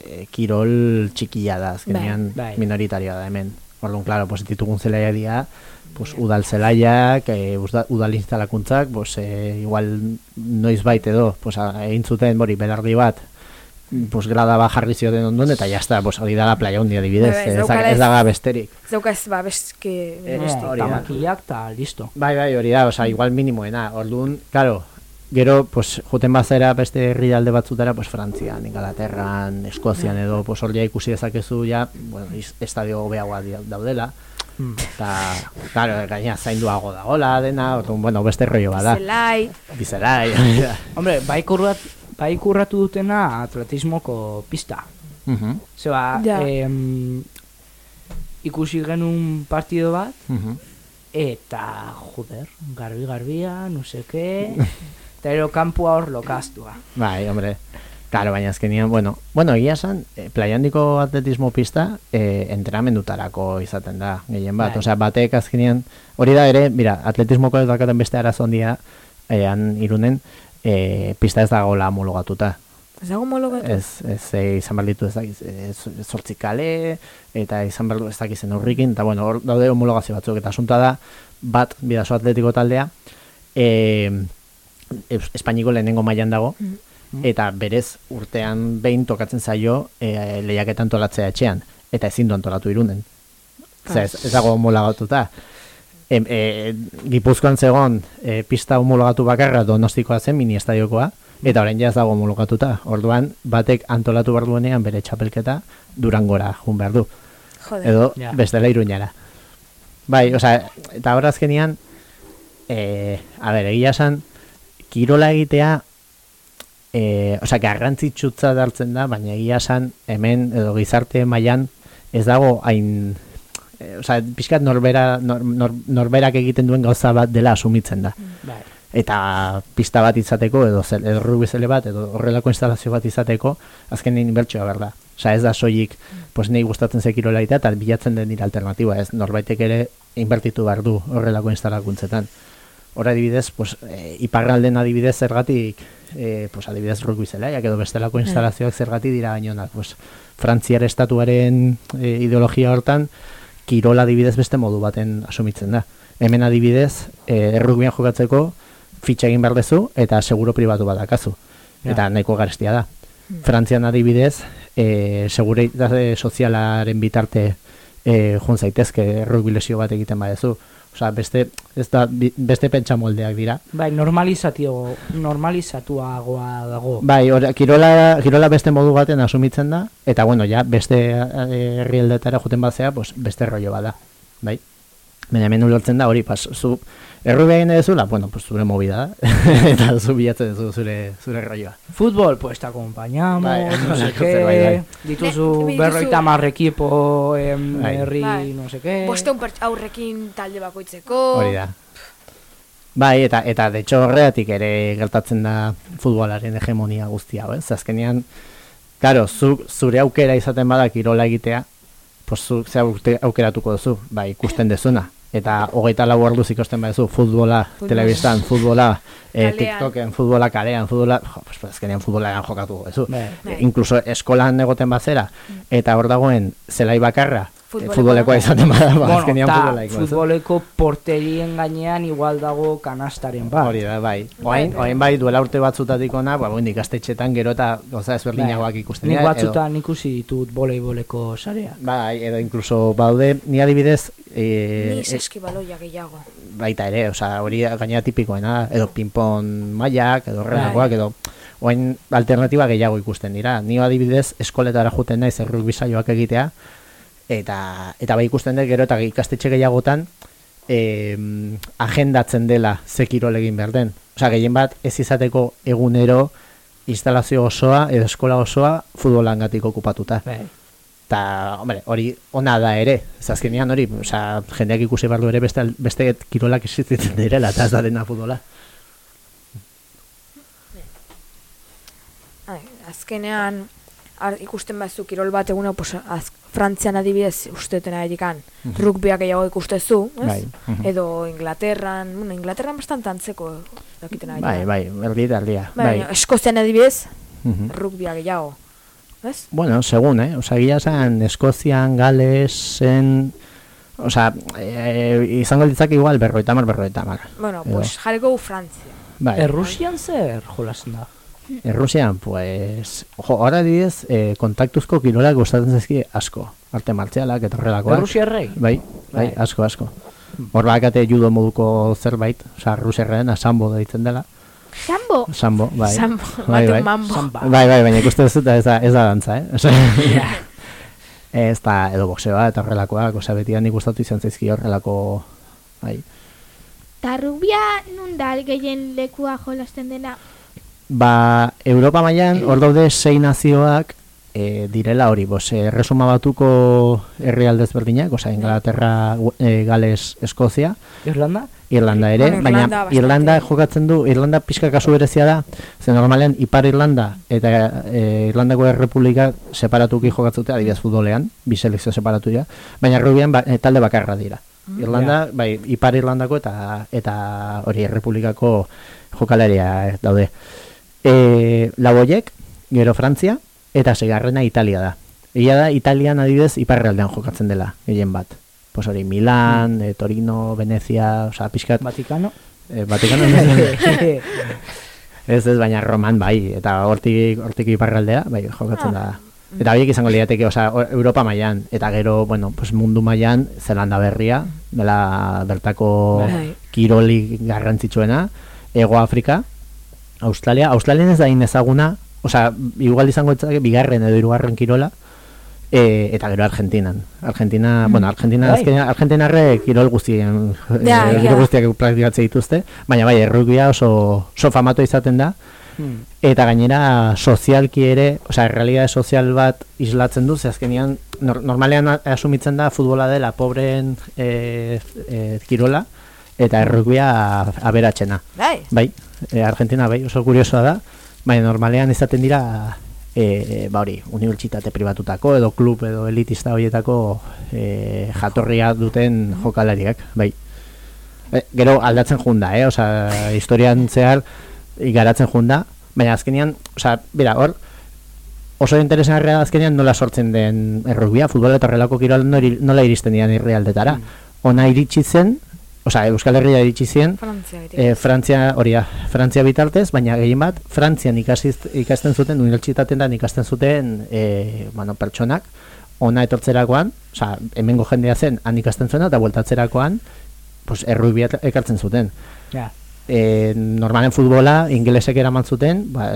eh, kirol txikia da, azkenean Bai, bai. minoritarioa da hemen. Orduan, claro, pues, ditugun zelaia dira, pues, udal zelaiak, eh, uda- udal instalakuntzak, pues, eh, igual noiz bait edo, pues, egin zuten, bori, belardi bat, pues, grada bat jarri zioten onduen, eta jazta, pues, hori da la playa hundi adibidez, Bai, bai, ez ez, da- ez daga besterik. Ez dauka ez, ba, beske... Beste. hori Eta da. makillak eta listo. Bai, bai, hori da, osea, igual minimoena. Orduan, claro, gero, pues, joten bazera beste herrialde batzutara, pues, Frantzian, Ingalaterran, Eskozian edo, pues, hor ja ikusi dezakezu ja, bueno, estadio hobeagoa di- daudela. Mm. Eta, claro, gaina zainduago dagola dena, orduan, bueno, beste rollo bada. Zelai, Bizelai, da. Hombre, bai kurrat, bai kurratu dutena atletismoko pista. Mhm, Zeba, Ja. em, ikusi genuen partido bat, mhm. eta, joder, garbi-garbia, no seke, eta ero kanpua hor lokaztua. Bai, hombre. Claro, baina azkenian, bueno, bueno, egia esan, eh, playa handiko atletismo pista eh, entrenamendutarako izaten da, gehien bat. Bai. Osea, batek azkenian, hori da ere, mira, atletismoko ez dakaten beste arazo handia, eh, han irunen, eh, pista ez dagoela homologatuta. ez dago mologatu. Ez, ez eh, izan behar ditu ez dakiz, eh, kale, eta izan behar ez dakizen aurrikin, eta bueno, hor daude homologazio batzuk, eta asunta da, bat, bidazo atletiko taldea, eh, Eus- Espainiko lehenengo mailan dago, Mhm. eta berez urtean behin tokatzen zaio e, lehiaketan antolatzea etxean, eta ezin du antolatu irunen. Ez, ez dago homologatuta. E, e, Gipuzkoan zegon e, pista homologatu bakarra donostikoa zen, mini estadiokoa, Eta orain ja ez dago homologatuta. Orduan, batek antolatu behar duenean bere txapelketa durangora jun behar du. Joder. Edo Ja. bestela iruñara. Bai, osea, eta hor azkenian, e, a ber, egia esan, kirola egitea, e, osea, garrantzitsutza dartzen da, baina egia esan, hemen, edo gizarte mailan ez dago hain, e, osea, pixkat norbera, nor, nor, norberak egiten duen gauza bat dela asumitzen da. Bai. Eta pista bat izateko, edo, zel, edo rugby zele bat, edo horrelako instalazio bat izateko, azkenean inbertsioa behar da. Osea, ez da soilik, pues nei gustatzen ze kirola egitea, eta bilatzen den dira alternatiba, ez norbaitek ere inbertitu behar du horrelako instalakuntzetan. Hor adibidez, pues, e, iparralden adibidez zergatik, e, pues, adibidez rugby zelaiak edo bestelako instalazioak zergatik dira gainonak. Pues, Frantziar estatuaren e, ideologia hortan, kirola adibidez beste modu baten asumitzen da. Hemen adibidez, e, errugbian jokatzeko fitxa egin behar dezu eta seguro pribatu bat dakazu. Ja. Eta nahiko garestia da. Frantzian adibidez, e, seguritate sozialaren bitarte e, jun zaitezke rugby lesio bat egiten badezu. Osea, beste, ez da, beste pentsa moldeak dira. Bai, normalizatio, normalizatuagoa dago. Bai, ora, kirola, kirola beste modu baten asumitzen da, eta bueno, ja, beste eh, herrialdetara joten bazea, pues, beste rollo bada, bai? Baina hemen ulertzen da hori, pas, zu errube egin dezula, bueno, pues zure movida da, eta zu bilatzen duzu zure, zure rolloa. Fútbol, pues te acompañamos, Bai, no sé bai, qué, bai. dituzu berroita mar ekipo, em, Bai. herri, Bai. no sé qué. Bosteun aurrekin talde bakoitzeko. Hori da. Bai, eta, eta de hecho horregatik ere gertatzen da futbolaren hegemonia guztia, hau, ez? Azkenean, Karo, zu, zure aukera izaten bada kirola egitea, pues zu, ze aukeratuko duzu, bai, ikusten dezuna. Eta hogeita lau orduz ikusten baduzu, futbola, Futbol. telebistan, futbola, Kalean. TikToken, futbola kalean, futbola, jo, pues, pues, azkenean futbola jokatu. Bai. Bai. Incluso eskolan egoten bazera, eta hor dagoen zelai bakarra, Futbolekoa eh, izaten bada, ba, Bueno, azkenean ikusten. futboleko porterien gainean igual dago kanastaren bat. Hori da, bai. Oain, oain bai duela urte batzutatik ona, ba, bueno, ikastetxetan gero eta goza ezberdinagoak ikusten Nik batzutan ikusi ditut voleiboleko sarea. Bai, edo incluso baude, ni adibidez, e, Ni eskibaloia gehiago. baita ere, osea, hori gainera tipikoena, edo pinpon mailak, edo horrelakoak, Bai. edo oain alternatiba gehiago ikusten dira. Ni adibidez, eskoletara juten naiz errugbi saioak egitea, eta, eta bai ikusten dut gero eta ikastetxe gehiagotan eh, agendatzen dela ze kirol egin behar den. Osea, gehien bat ez izateko egunero instalazio osoa edo eskola osoa futbolangatik okupatuta. Bai. Eta, hombre, hori ona da ere. Ez azkenean hori, osea, jendeak ikusi behar du ere beste, beste kirolak existitzen direla, eta ez da dena futbola. Ai, azkenean, ar, ikusten bazu kirol bat eguna, pues, az, Frantzian adibidez ustetena erikan, rugbiak gehiago ikustezu, ez? Bai. Mhm. Edo Inglaterran, bueno, Inglaterran bastant antzeko dakitena Bai, bai, erdi eta erdia. Bai, Bai. Eskozian adibidez, Mhm. rugbia gehiago. Ez? Bueno, segun, eh? Osa, gila zen, Eskozian, Galesen... Osa, e, izango ditzak igual berroita mar, berroita mar. Bueno, pues jarriko gu Frantzia. Bai. Errusian zer jolasten da? Errusian, pues... Jo, ahora diez, eh, kontaktuzko kirolak gustatzen zaizki asko. Arte martzialak eta horrelakoak. Errusiarrei? Bai, bai, Bai. asko, asko. Hor bakate judo moduko zerbait, osa, Rusiarren, asambo deitzen dela. Sambo, Sambo, bai. Sambo, bai, bai. mambo. Samba. Bai, bai, baina ikusten dut ez da, ez da dantza, eh? Osa, ez da, edo boxeoa eta horrelakoak, osea, beti nik gustatu izan zaizki horrelako, bai. eta rugbia nun da gehien lekua jolasten dena. Ba, Europa mailan hor daude sei nazioak e, direla hori, bos, erresuma batuko herrialdez berdinak, osea, Inglaterra, e, Gales, Eskozia, Irlanda? Irlanda ere, Bueno, baina Irlanda bastante. Irlanda jokatzen du, Irlanda pixka kasu berezia da, ze normalean Ipar Irlanda eta e, Irlandako Errepublika separatuki jokatzute, adibidez futbolean, bi selekzio separatu dira, baina rubian ba, e, talde bakarra dira. Irlanda, bai, Ipar Irlandako eta eta hori Errepublikako jokalaria daude. E, Laboiek, gero Frantzia, eta segarrena Italia da. Egia da, Italian adibidez iparraldean jokatzen dela, gehien bat. Pues hori, Milan, eh, Torino, Venezia, osea, pixkat, Vaticano? eh, Vatikano, ez ez, baina Roman bai, eta hortik, hortik iparraldea, bai, jokatzen da. Eta horiek izango liateke, osea, Europa mailan eta gero, bueno, pues mundu mailan Zelanda berria, dela bertako Bai. kiroli garrantzitsuena, Ego Afrika, Australia, Australian ez da inezaguna, osea, igual izango etzake bigarren edo hirugarren kirola, e, eta gero Argentinan. Argentina, bueno, Argentina Bai. azkenean Argentinarre kirol guztien Ja, eh, ja. kirol guztiak praktikatzen dituzte, baina bai, errugbia oso, oso famatu izaten da, Hmm. eta gainera sozialki ere, osea, realidade sozial bat islatzen du, ze azkenean nor, normalean asumitzen da futbola dela pobreen e, e, kirola, eta errugbia aberatxena. Bai. Bai, e, Argentina bai, oso kuriosoa da, baina normalean izaten dira e, ba hori, unibertsitate pribatutako edo klub edo elitista horietako e, jatorria duten jokalariak, bai. E, gero aldatzen junda, eh? Osea, historian zehar igaratzen junda, baina azkenean, osea, bera, hor, oso interesgarria da azkenean nola sortzen den errugbia, futbola eta horrelako kirol nori- nola iristen dian irrealdetara. Ona iritsi zen, osea, Euskal Herria iritsi beti. E, Frantzia, hori da, Frantzia bitartez, baina gehien bat, Frantzian ikasiz, ikasten zuten, unibertsitatean ikasten zuten e, bueno, pertsonak, ona etortzerakoan, oza, hemengo jendea zen, han ikasten zuena, eta bueltatzerakoan, pues, errugbia ekartzen zuten. Ja. E, normalen futbola, ingelesek eraman zuten, ba,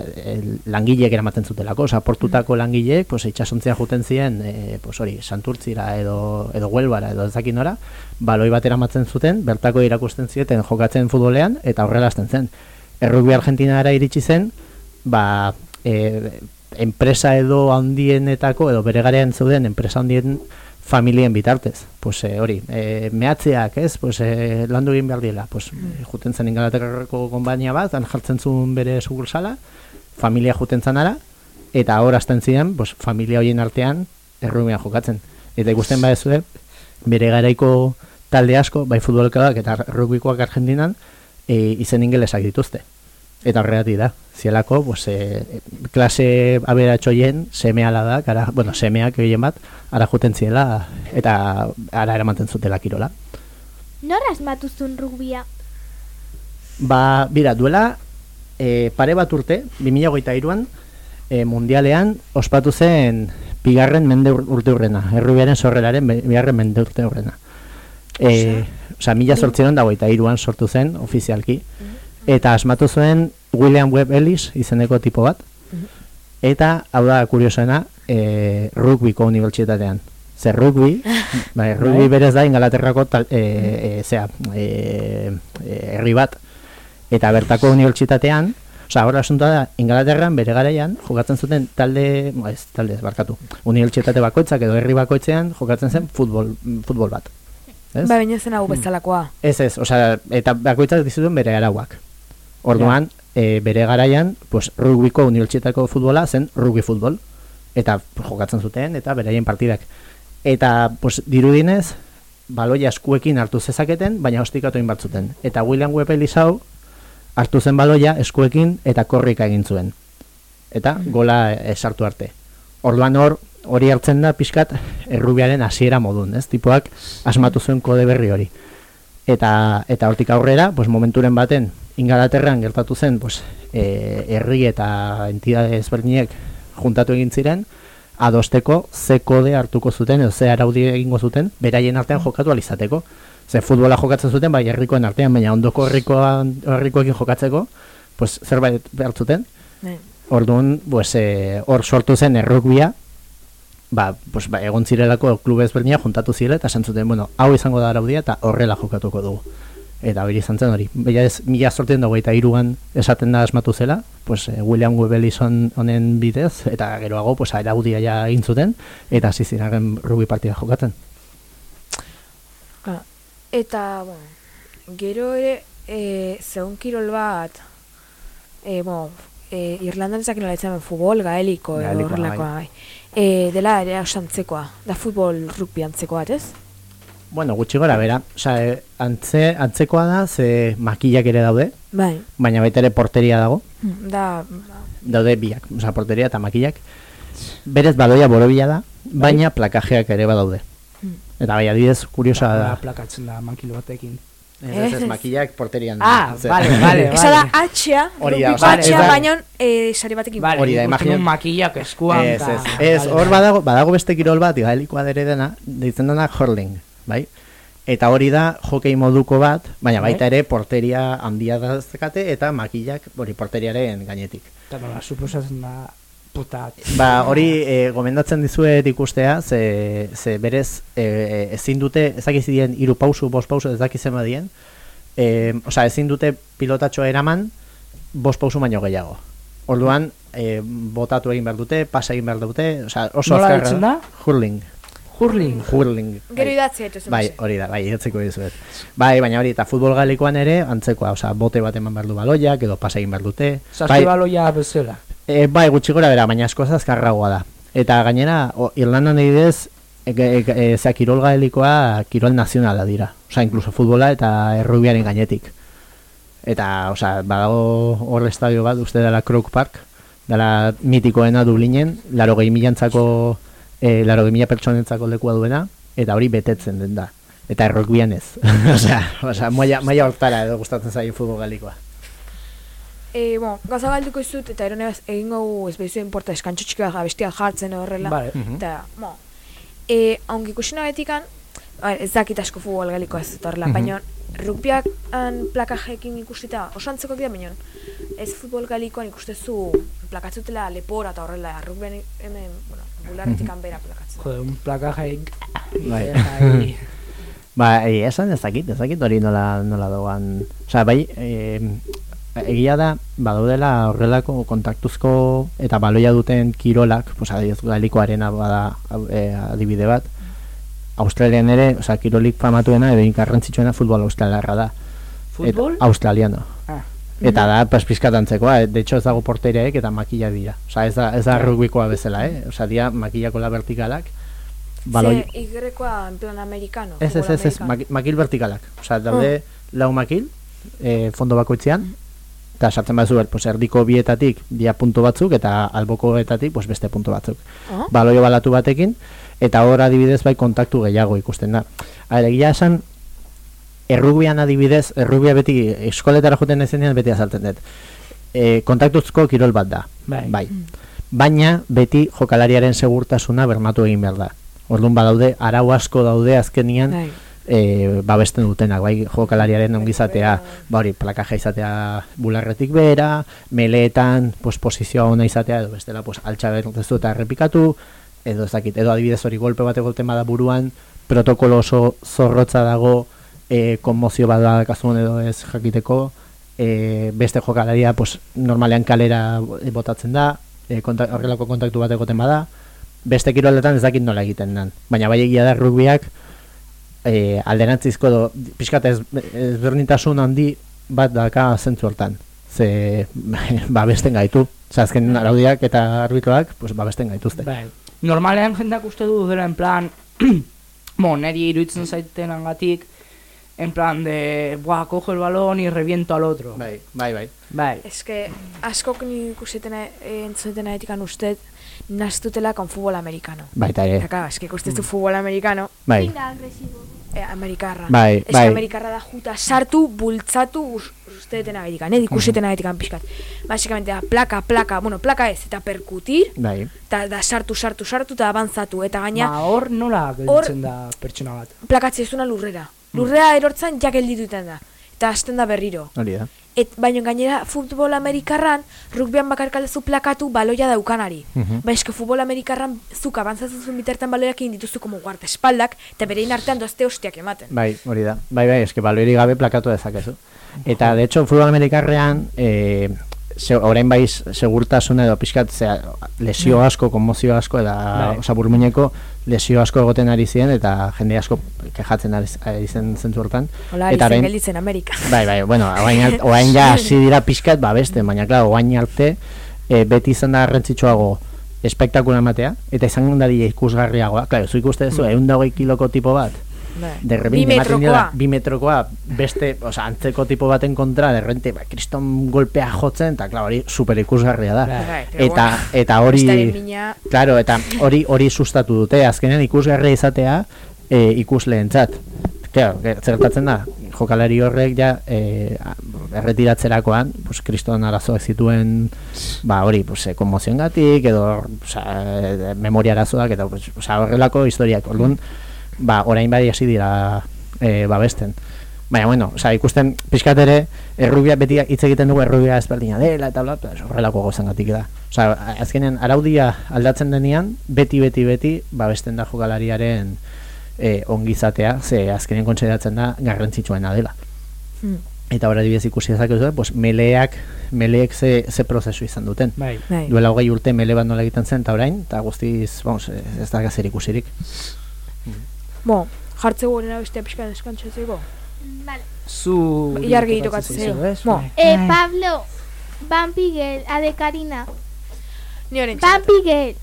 langileek eramaten zutelako, oza, portutako langileek, pues, itxasontzian juten ziren, e, pues, hori, santurtzira edo, edo huelbara edo ezakin nora, baloi bat eramatzen zuten, bertako irakusten zieten jokatzen futbolean, eta horrela hasten zen. Errugbi Argentinara iritsi zen, ba, e, enpresa edo handienetako, edo bere garean zeuden enpresa handien familien bitartez. Pues eh, hori, e, mehatzeak, ez? Pues e, landu egin behar diela. Pues e, juten zen Ingalaterrako konbainia bat, han jartzen zuen bere sukursala, familia juten zanara, eta hor hasten ziren, pues, familia horien artean errumean jokatzen. Eta ikusten badezue, bere garaiko talde asko, bai futbolkadak eta rugbikoak Argentinan, e, izen ingelesak dituzte. Eta horregatik da, zielako, pues, e, klase aberatxoien semeala da, ara, bueno, semeak gehien bat, ara juten ziela, eta ara eramaten zutela kirola. Nor asmatu zuen rugbia? Ba, bira, duela e, pare bat urte, 2008an, e, mundialean ospatu zen bigarren mende ur- urte urrena, errubiaren sorreraren bigarren mende urte urrena. E, Osa, mila sortzeron da goita iruan sortu zen, ofizialki, eta asmatu zuen William Webb Ellis izeneko tipo bat, eta hau da kuriosoena, e, rugbyko unibertsitatean. Zer rugby, bai, rugby berez da Ingalaterrako tal, e, e, zea, e, e, herri bat, eta bertako unibertsitatean, Osa, horra asuntoa da, Ingalaterran bere garaian jokatzen zuten talde, ez talde ez barkatu, unibertsitate bakoitzak edo herri bakoitzean jokatzen zen futbol, futbol bat. Ez? Ba, baina zen hau bezalakoa. Ez ez, osea, eta bakoitzak dizuten bere arauak. Orduan, e, bere garaian, pues, rugbiko unibertsitateko futbola zen rugby futbol. Eta jokatzen zuten, eta beraien partidak. Eta, pues, dirudinez, baloia eskuekin hartu zezaketen, baina ostikatu bat zuten. Eta William Webb Elisau hartu zen baloia eskuekin eta korrika egin zuen. Eta gola esartu arte. Orduan hor, hori hartzen da pixkat errubiaren hasiera modun, ez? Tipoak asmatu zuen kode berri hori. Eta eta hortik aurrera, pues momenturen baten Ingalaterran gertatu zen, pues e, herri eta entidade ezberdinek juntatu egin ziren adosteko ze kode hartuko zuten edo ze araudi egingo zuten beraien artean jokatu alizateko. Ze futbola jokatzen zuten bai herrikoen artean, baina ondoko herrikoan herrikoekin jokatzeko, pues zerbait behar zuten. Bai. Orduan, pues, eh, hor sortu zen errugbia, ba, pues, ba, egon zirelako klube ezberdina juntatu zirela eta esan zuten, bueno, hau izango da araudia eta horrela jokatuko dugu. Eta hori izan zen hori. Bela ez, mila sortzen dago eta iruan esaten da asmatu zela, pues, eh, William Webb Ellison honen bidez, eta geroago, pues, araudia ja egin zuten, eta hasi ziren rugby partida jokatzen. Ah, Eta, bueno, gero ere, e, zeun kirol bat, e, bueno, e, Irlandan ezak nola etzen futbol, gaeliko, edo Gaelikoa, horrelakoa, bai. E, dela ere osantzekoa, da futbol rugby antzeko bat, ez? Bueno, gutxi gora bera, Osa, eh, antze, antzekoa da, ze makillak ere daude, Bai, baina baita ere porteria dago, Mm, da, daude biak, oza, porteria eta makillak. Berez baloia borobila da, baina plakajeak ere badaude. Hmm. Eta bai, adidez, kuriosa Ba, da. plakatzen da mankilo batekin. Ez, ez, Ez. makillak porterian. Ah, Ze- vale, vale, esa da vale. atxea, Hori da, rugbiko oza, atxea, ez da- baina e, sari batekin. Vale, Hori da, imagina- un makillak eskuan. Ez, ez, ez, vale, hor vale. badago, badago beste kirol bat, gaelikoa dere dena, deitzen dena hurling, bai? Eta hori da hokei moduko bat, baina Bai. baita ere porteria handia dazkate eta makillak hori porteriaren gainetik. Eta nola, suposatzen da puta... Ba, hori e, gomendatzen dizuet ikustea, ze, ze berez e, ezin dute, ezakizien hiru pausu, bost pausu, ez dakizen badien, e, osea, ezin dute pilotatxoa eraman, bost pausu baino gehiago. Orduan, e, botatu egin behar dute, pasa egin behar dute, osea, oso Nola azkarra da? Hurling. Hurling. Hurling. Gero bai. idatzi etu zen. Bai, hori da, bai, idatziko dizuet. Bai, baina hori, eta futbol galikoan ere, antzekoa, osea, bote bat eman behar du baloiak, edo pasa egin behar dute. Zazpi baloia bezala. E, bai, gutxi gora bera, baina asko azkarragoa da. Eta gainera, o, Irlandan adibidez, e, e, e, zea, kirol gaelikoa kirol nazionala dira. Osea, inkluso futbola eta errubiaren gainetik. Eta, osea, badago hor estadio bat, uste dela Croke Park, dela mitikoena Dublinen, laro gehi milantzako, e, laro mila pertsonentzako lekua duena, eta hori betetzen den da. Eta errokbian ez. osea, osea, maia, maia hortara edo gustatzen zaio futbol galikoa. E, bon, gaza galduko izut, eta eronez egingo ez behizu inporta eskantxo txika bestia jartzen horrela. Vale. Mhm. Eta, mo, e, ongi ikusi nabetikan, a ber, ez dakit asko futbol galiko ez dut horrela, Mhm. baina rugbiak an plakajekin ikusita, oso antzeko dira, baina ez futbol galikoan ikustezu plakatzutela lepora eta horrela, rugbian hemen, bueno, bularretik Mhm. bera plakatzen. Jode, un plakaje... Bai. Bai. Ba, e, esan ez dakit, ez dakit hori nola, nola doan. Osea, bai, e, egia da, badaudela horrelako kontaktuzko eta baloia duten kirolak, pues, adibidez, galiko arena bada e, adibide bat, Australian ere, osea, kirolik famatuena edo inkarrantzitsuena futbol australiarra da. Futbol? Eta, australiano. Ah. Eta da, pues, pizkatantzekoa, eh? de hecho ez dago porteriaek eta makilla dira. Osea, ez da, ez da rugbikoa bezala, eh? Osea, dia makillako la vertikalak, baloi, Ze, igrekoa en plan americano. Ez, ez, ez, ez, makil vertikalak. Osea, daude lau makil, e, fondo bakoitzean, eta sartzen bazu, pues, erdiko bietatik dia puntu batzuk, eta albokoetatik pues, beste puntu batzuk. Oh. Baloio balatu batekin, eta hor adibidez bai kontaktu gehiago ikusten da. Egia esan, errubian adibidez, errubia beti eskoletara joten ezenean beti azaltzen dut. E, kontaktuzko kirol bat da. Bai. Baina beti jokalariaren segurtasuna bermatu egin behar da. Orduan badaude, arau asko daude azkenian, Bai. e, babesten dutenak, bai jokalariaren ongizatea, ba hori, plakaja izatea bularretik behera, meleetan, pues, posizioa ona izatea, edo bestela, pues, altxa bertezu eta errepikatu, edo ez dakit, edo adibidez hori golpe bat egoten bada buruan, protokolo oso zorrotza dago, e, konmozio bat da kasuan edo ez jakiteko, e, beste jokalaria, pues, normalean kalera botatzen da, e, konta, horrelako kontaktu bat egoten bada, beste kiroletan ez dakit nola egiten den. Baina bai egia da rugbiak e, alderantzizko edo pixkat ez, ezberdintasun handi bat daka zentzu hortan. Ze babesten gaitu. Osea, azken araudiak eta arbitroak pues, babesten gaituzte. Bai. Normalean jendak uste du dela en plan, bo, neri iruditzen zaiten angatik, en plan de, buah, cojo el balón y reviento al otro. Bai, bai, bai. Bai. Ez que, askok ni ikusitena, entzutena etikan usted, naztutela kon futbol amerikano. Baita ere. Eta, claro, es que ikustezu futbol amerikano, Bai. Zein da agresibo. eh, amerikarra. Bai, Ez bai. amerikarra da juta sartu, bultzatu us- usteetena gaitikan, eh, ikusitena gaitikan pixkat. Basikamente da, plaka, plaka, bueno, plaka ez, eta perkutir, Bai. eta da sartu, sartu, sartu, eta avantzatu, eta gaina, Ba, hor nola gelditzen da pertsona bat. plakatzi ez lurrera. Lurrera erortzen ja geldituten da. Eta hasten da berriro. Hori da. Et, baina gainera futbol amerikarran, rugbian bakarkaldezu plakatu baloia daukanari. Mhm. Ba, eske futbol amerikarran zuk abantzatzen bitartan baloiak egin dituzu como guardaespaldak, eta berein artean dozte hostiak ematen. Bai, hori da. Bai, bai, eske baloiri gabe plakatu dezakezu. Eta, de hecho, futbol amerikarrean, eh, se, orain bai segurtasuna edo pixkat zea, lesio asko, konmozio asko, eta, Bai. oza, burmuineko lesio asko egoten ari ziren, eta jende asko kejatzen ari, ari zen zentzu hortan. Hola, Eta orain- gelditzen Amerika. Bai, bai, bueno, orain, orain ja hasi dira pixkat, ba beste, baina, claro, orain arte, e, beti izan da garrantzitsuago espektakula ematea, eta izan dira ikusgarriagoa. Claro, zu ikuste duzu, egun dagoei kiloko tipo bat, de repente Bi ematen diola, metrokoa. bi metrokoa, beste, osea, antzeko tipo baten kontra, de repente, ba, kriston golpea jotzen, eta, claro, hori super ikusgarria da. Bai. Bai, Eta, eta hori... Claro, eta hori hori sustatu dute, azkenean ikusgarria izatea e, ikusleentzat. Claro, zertatzen da, jokalari horrek ja e, erretiratzerakoan, pues, kriston arazoak zituen, ba hori, pues, e, konmoziongatik, edo osea, e, memoria arazoak, eta pues, osea, horrelako historiak. Orduan, ba, orain bai hasi dira e, babesten. Baina, bueno, oza, ikusten pixkat ere, errubia beti hitz egiten dugu errubia ezberdina dela, eta bla, bla, horrelako gozangatik da. Oza, azkenen araudia aldatzen denean, beti, beti, beti, babesten da jokalariaren e, ongizatea, ze azkenen kontsideratzen da garrantzitsuena dela. Hmm. Eta hori adibidez ikusi dezakezu, pues, meleak, meleek ze, ze prozesu izan duten. Bai. Bai. Duela hogei urte mele bat nola egiten zen, eta orain, eta guztiz, vamos, ez da gazer ikusirik. Bo, jartzeko gorena beste pixka deskantzatzeko. Vale. Zu... Ilargi tokatzen ez? Mo. Bai. Eh, Pablo, Van Piguel, Ade Karina. Ni horren Van Piguel.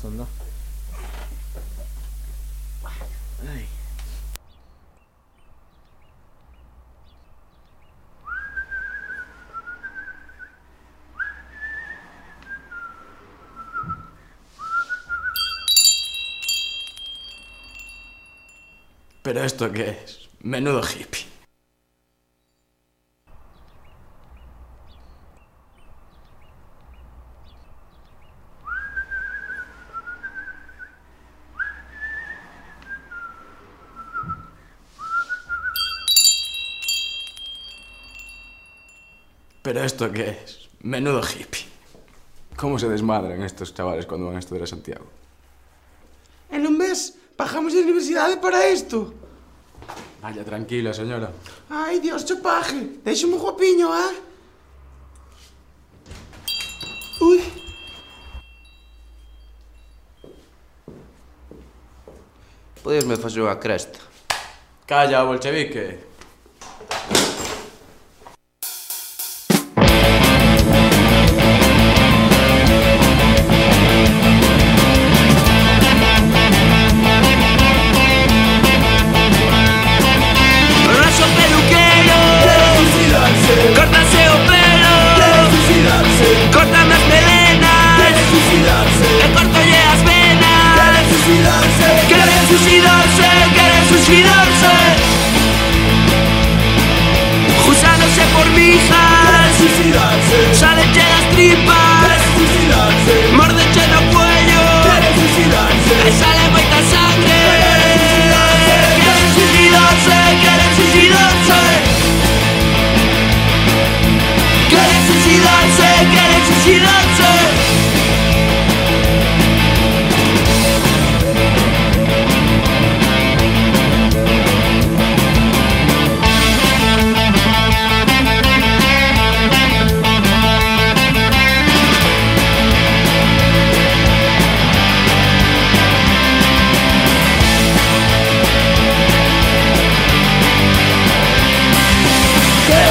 Zondo. ¿Pero esto qué es? Menudo hippie. ¿Pero esto qué es? Menudo hippie. ¿Cómo se desmadran estos chavales cuando van a estudiar a Santiago? En un mes Pagamos a universidade para isto. Vaya, tranquila, señora. Ai, Dios, che paje. Deixame un guapiño. Eh? Ui. Podíasme facer unha cresta. Calla, bolchevique.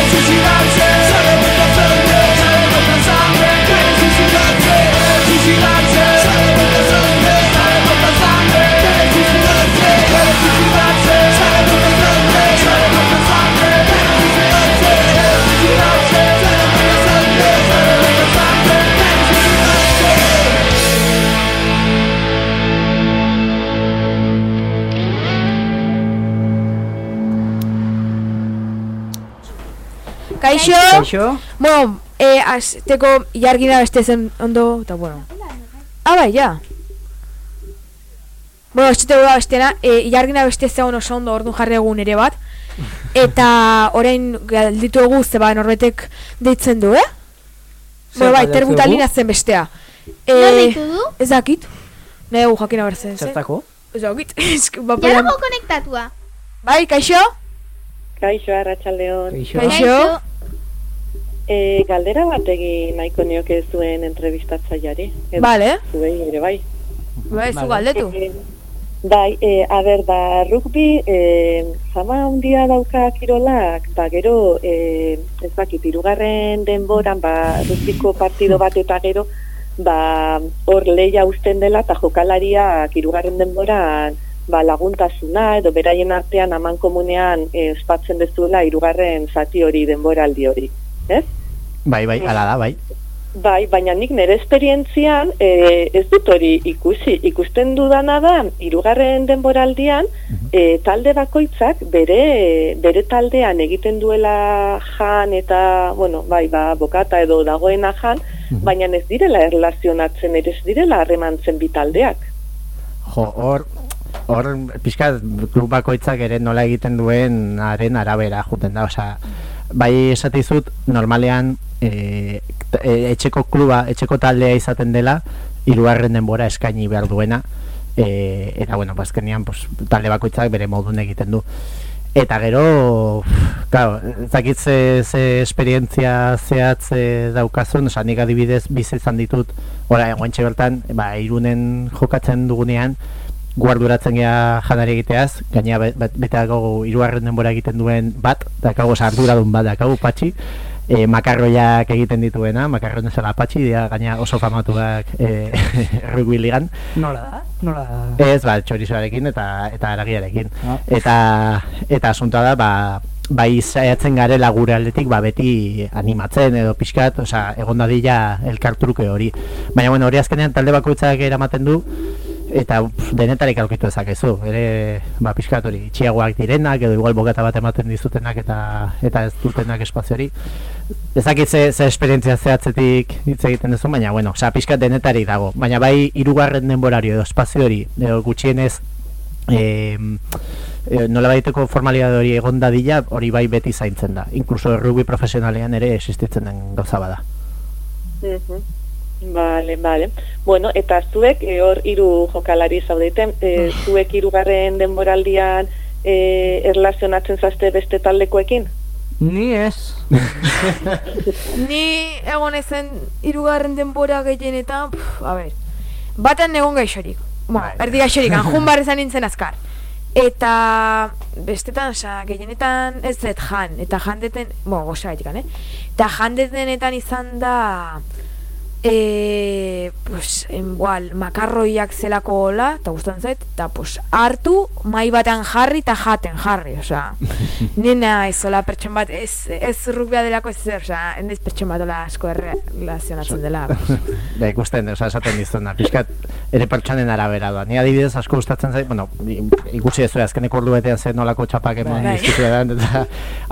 惊喜到 Kaixo! Kaixo? Bueno, eh, azteko jargina beste zen ondo, eta bueno. Ah, bai, ja. Bueno, ez dut bestena, eh, jargina beste zen oso ondo orduan jarri egun ere bat. Eta orain galditu egu zeba norbetek deitzen du, eh? Bueno, bai, terbutalina zen bestea. Nor Eh, du? Ez dakit. Nahi egu jakina berzen, zen. Zertako? Ez dakit. Que paperan- Jarago konektatua. Bai, kaixo? Kaixo, arratsaldeon. Kaixo? Kaixo? E, galdera bat egin nahiko nioke zuen entrevistatzaileari. Vale. Zuei ere bai. Bai, zu galdetu. E, bai, e, a ber, ba, rugby, e, zama handia dauka kirolak, ba, gero, e, ez dakit, irugarren denboran, ba, rugbiko partido bat eta gero, ba, hor leia usten dela, eta jokalariak irugarren denboran, ba, laguntasuna, edo beraien artean aman komunean e, espatzen dezuela irugarren zati hori denboraldi hori. Ez? Bai, bai, ala da, bai. Bai, baina nik nire esperientzian e, ez dut hori ikusi. Ikusten dudana da, irugarren denboraldian, e, talde bakoitzak bere, bere taldean egiten duela jan eta, bueno, bai, ba, bokata edo dagoena jan, baina ez direla erlazionatzen, ere ez direla harremantzen bi taldeak. jo, hor, hor, pixka, klub bakoitzak ere nola egiten duen haren arabera juten da, osea, bai esatizut, normalean, e, e, etxeko kluba, etxeko taldea izaten dela, hirugarren denbora eskaini behar duena, e, eta bueno, bazkenian, pues, talde bakoitzak bere modun egiten du. Eta gero, claro, ez dakit ze, ze esperientzia zehatz eh, daukazun, oza, nik adibidez bizi izan ditut, ora, guantxe bertan, ba, irunen jokatzen dugunean, guarduratzen gea janari egiteaz, gaina be- be- bete dago hirugarren denbora egiten duen bat, dakago sarduradun bat dakago patxi, e, makarroiak egiten dituena, makarroen zela patxi, dira gaina oso famatuak e, rugby ligan, Nola da? Nola da? Ez, ba, txorizoarekin eta eta aragiarekin. Ah. Eta eta asuntoa da, ba, bai saiatzen garela gure aldetik, ba, beti animatzen edo pixkat, osea, egon dadila elkartruke hori. Baina, bueno, hori azkenean talde bakoitzak eramaten du, eta pff, denetarik aurkitu dezakezu. Ere, ba, pixkat hori, itxiagoak direnak, edo igual bogata bat ematen dizutenak eta eta ez dutenak espazio hori. Ez dakit ze, ze esperientzia zehatzetik hitz egiten duzu, baina, bueno, osea, pixkat denetari dago. Baina bai, hirugarren denborari edo espazio hori, edo gutxienez, e, e, nola baiteko formalidade hori egon dadila, hori bai beti zaintzen da. Inkluso rugby profesionalean ere existitzen den gauza bada. Mhm. Vale, vale. Bueno, eta zuek eh, hor hiru jokalari zaudeten, e, zuek hirugarren denboraldian e, erlazionatzen zazte beste taldekoekin? Ni ez. Ni egon ezen irugarren denbora gehienetan, pff, a ber, baten egon gaixorik. Bueno, erdi gaixorik, anjun bar ezan nintzen azkar. Eta bestetan, oza, gehienetan ez dut jan, eta jandeten, bueno, goza eh? Eta jandetenetan izan da, e, pues, igual, makarroiak zelako gola, eta gustan zait, eta pues, hartu, mai batean jarri eta jaten jarri, osea, nena ezola pertson bat, ez, ez rugbia delako ez zer, osea, endez pertson bat ola asko erlazionatzen dela. da ikusten, oza, esaten dizuna, pixkat ere pertsonen arabera doa. Ni adibidez asko gustatzen zait, bueno, ikusi ez azkeneko ordu betean zen nolako txapak eman Bai. dizkizuetan, eta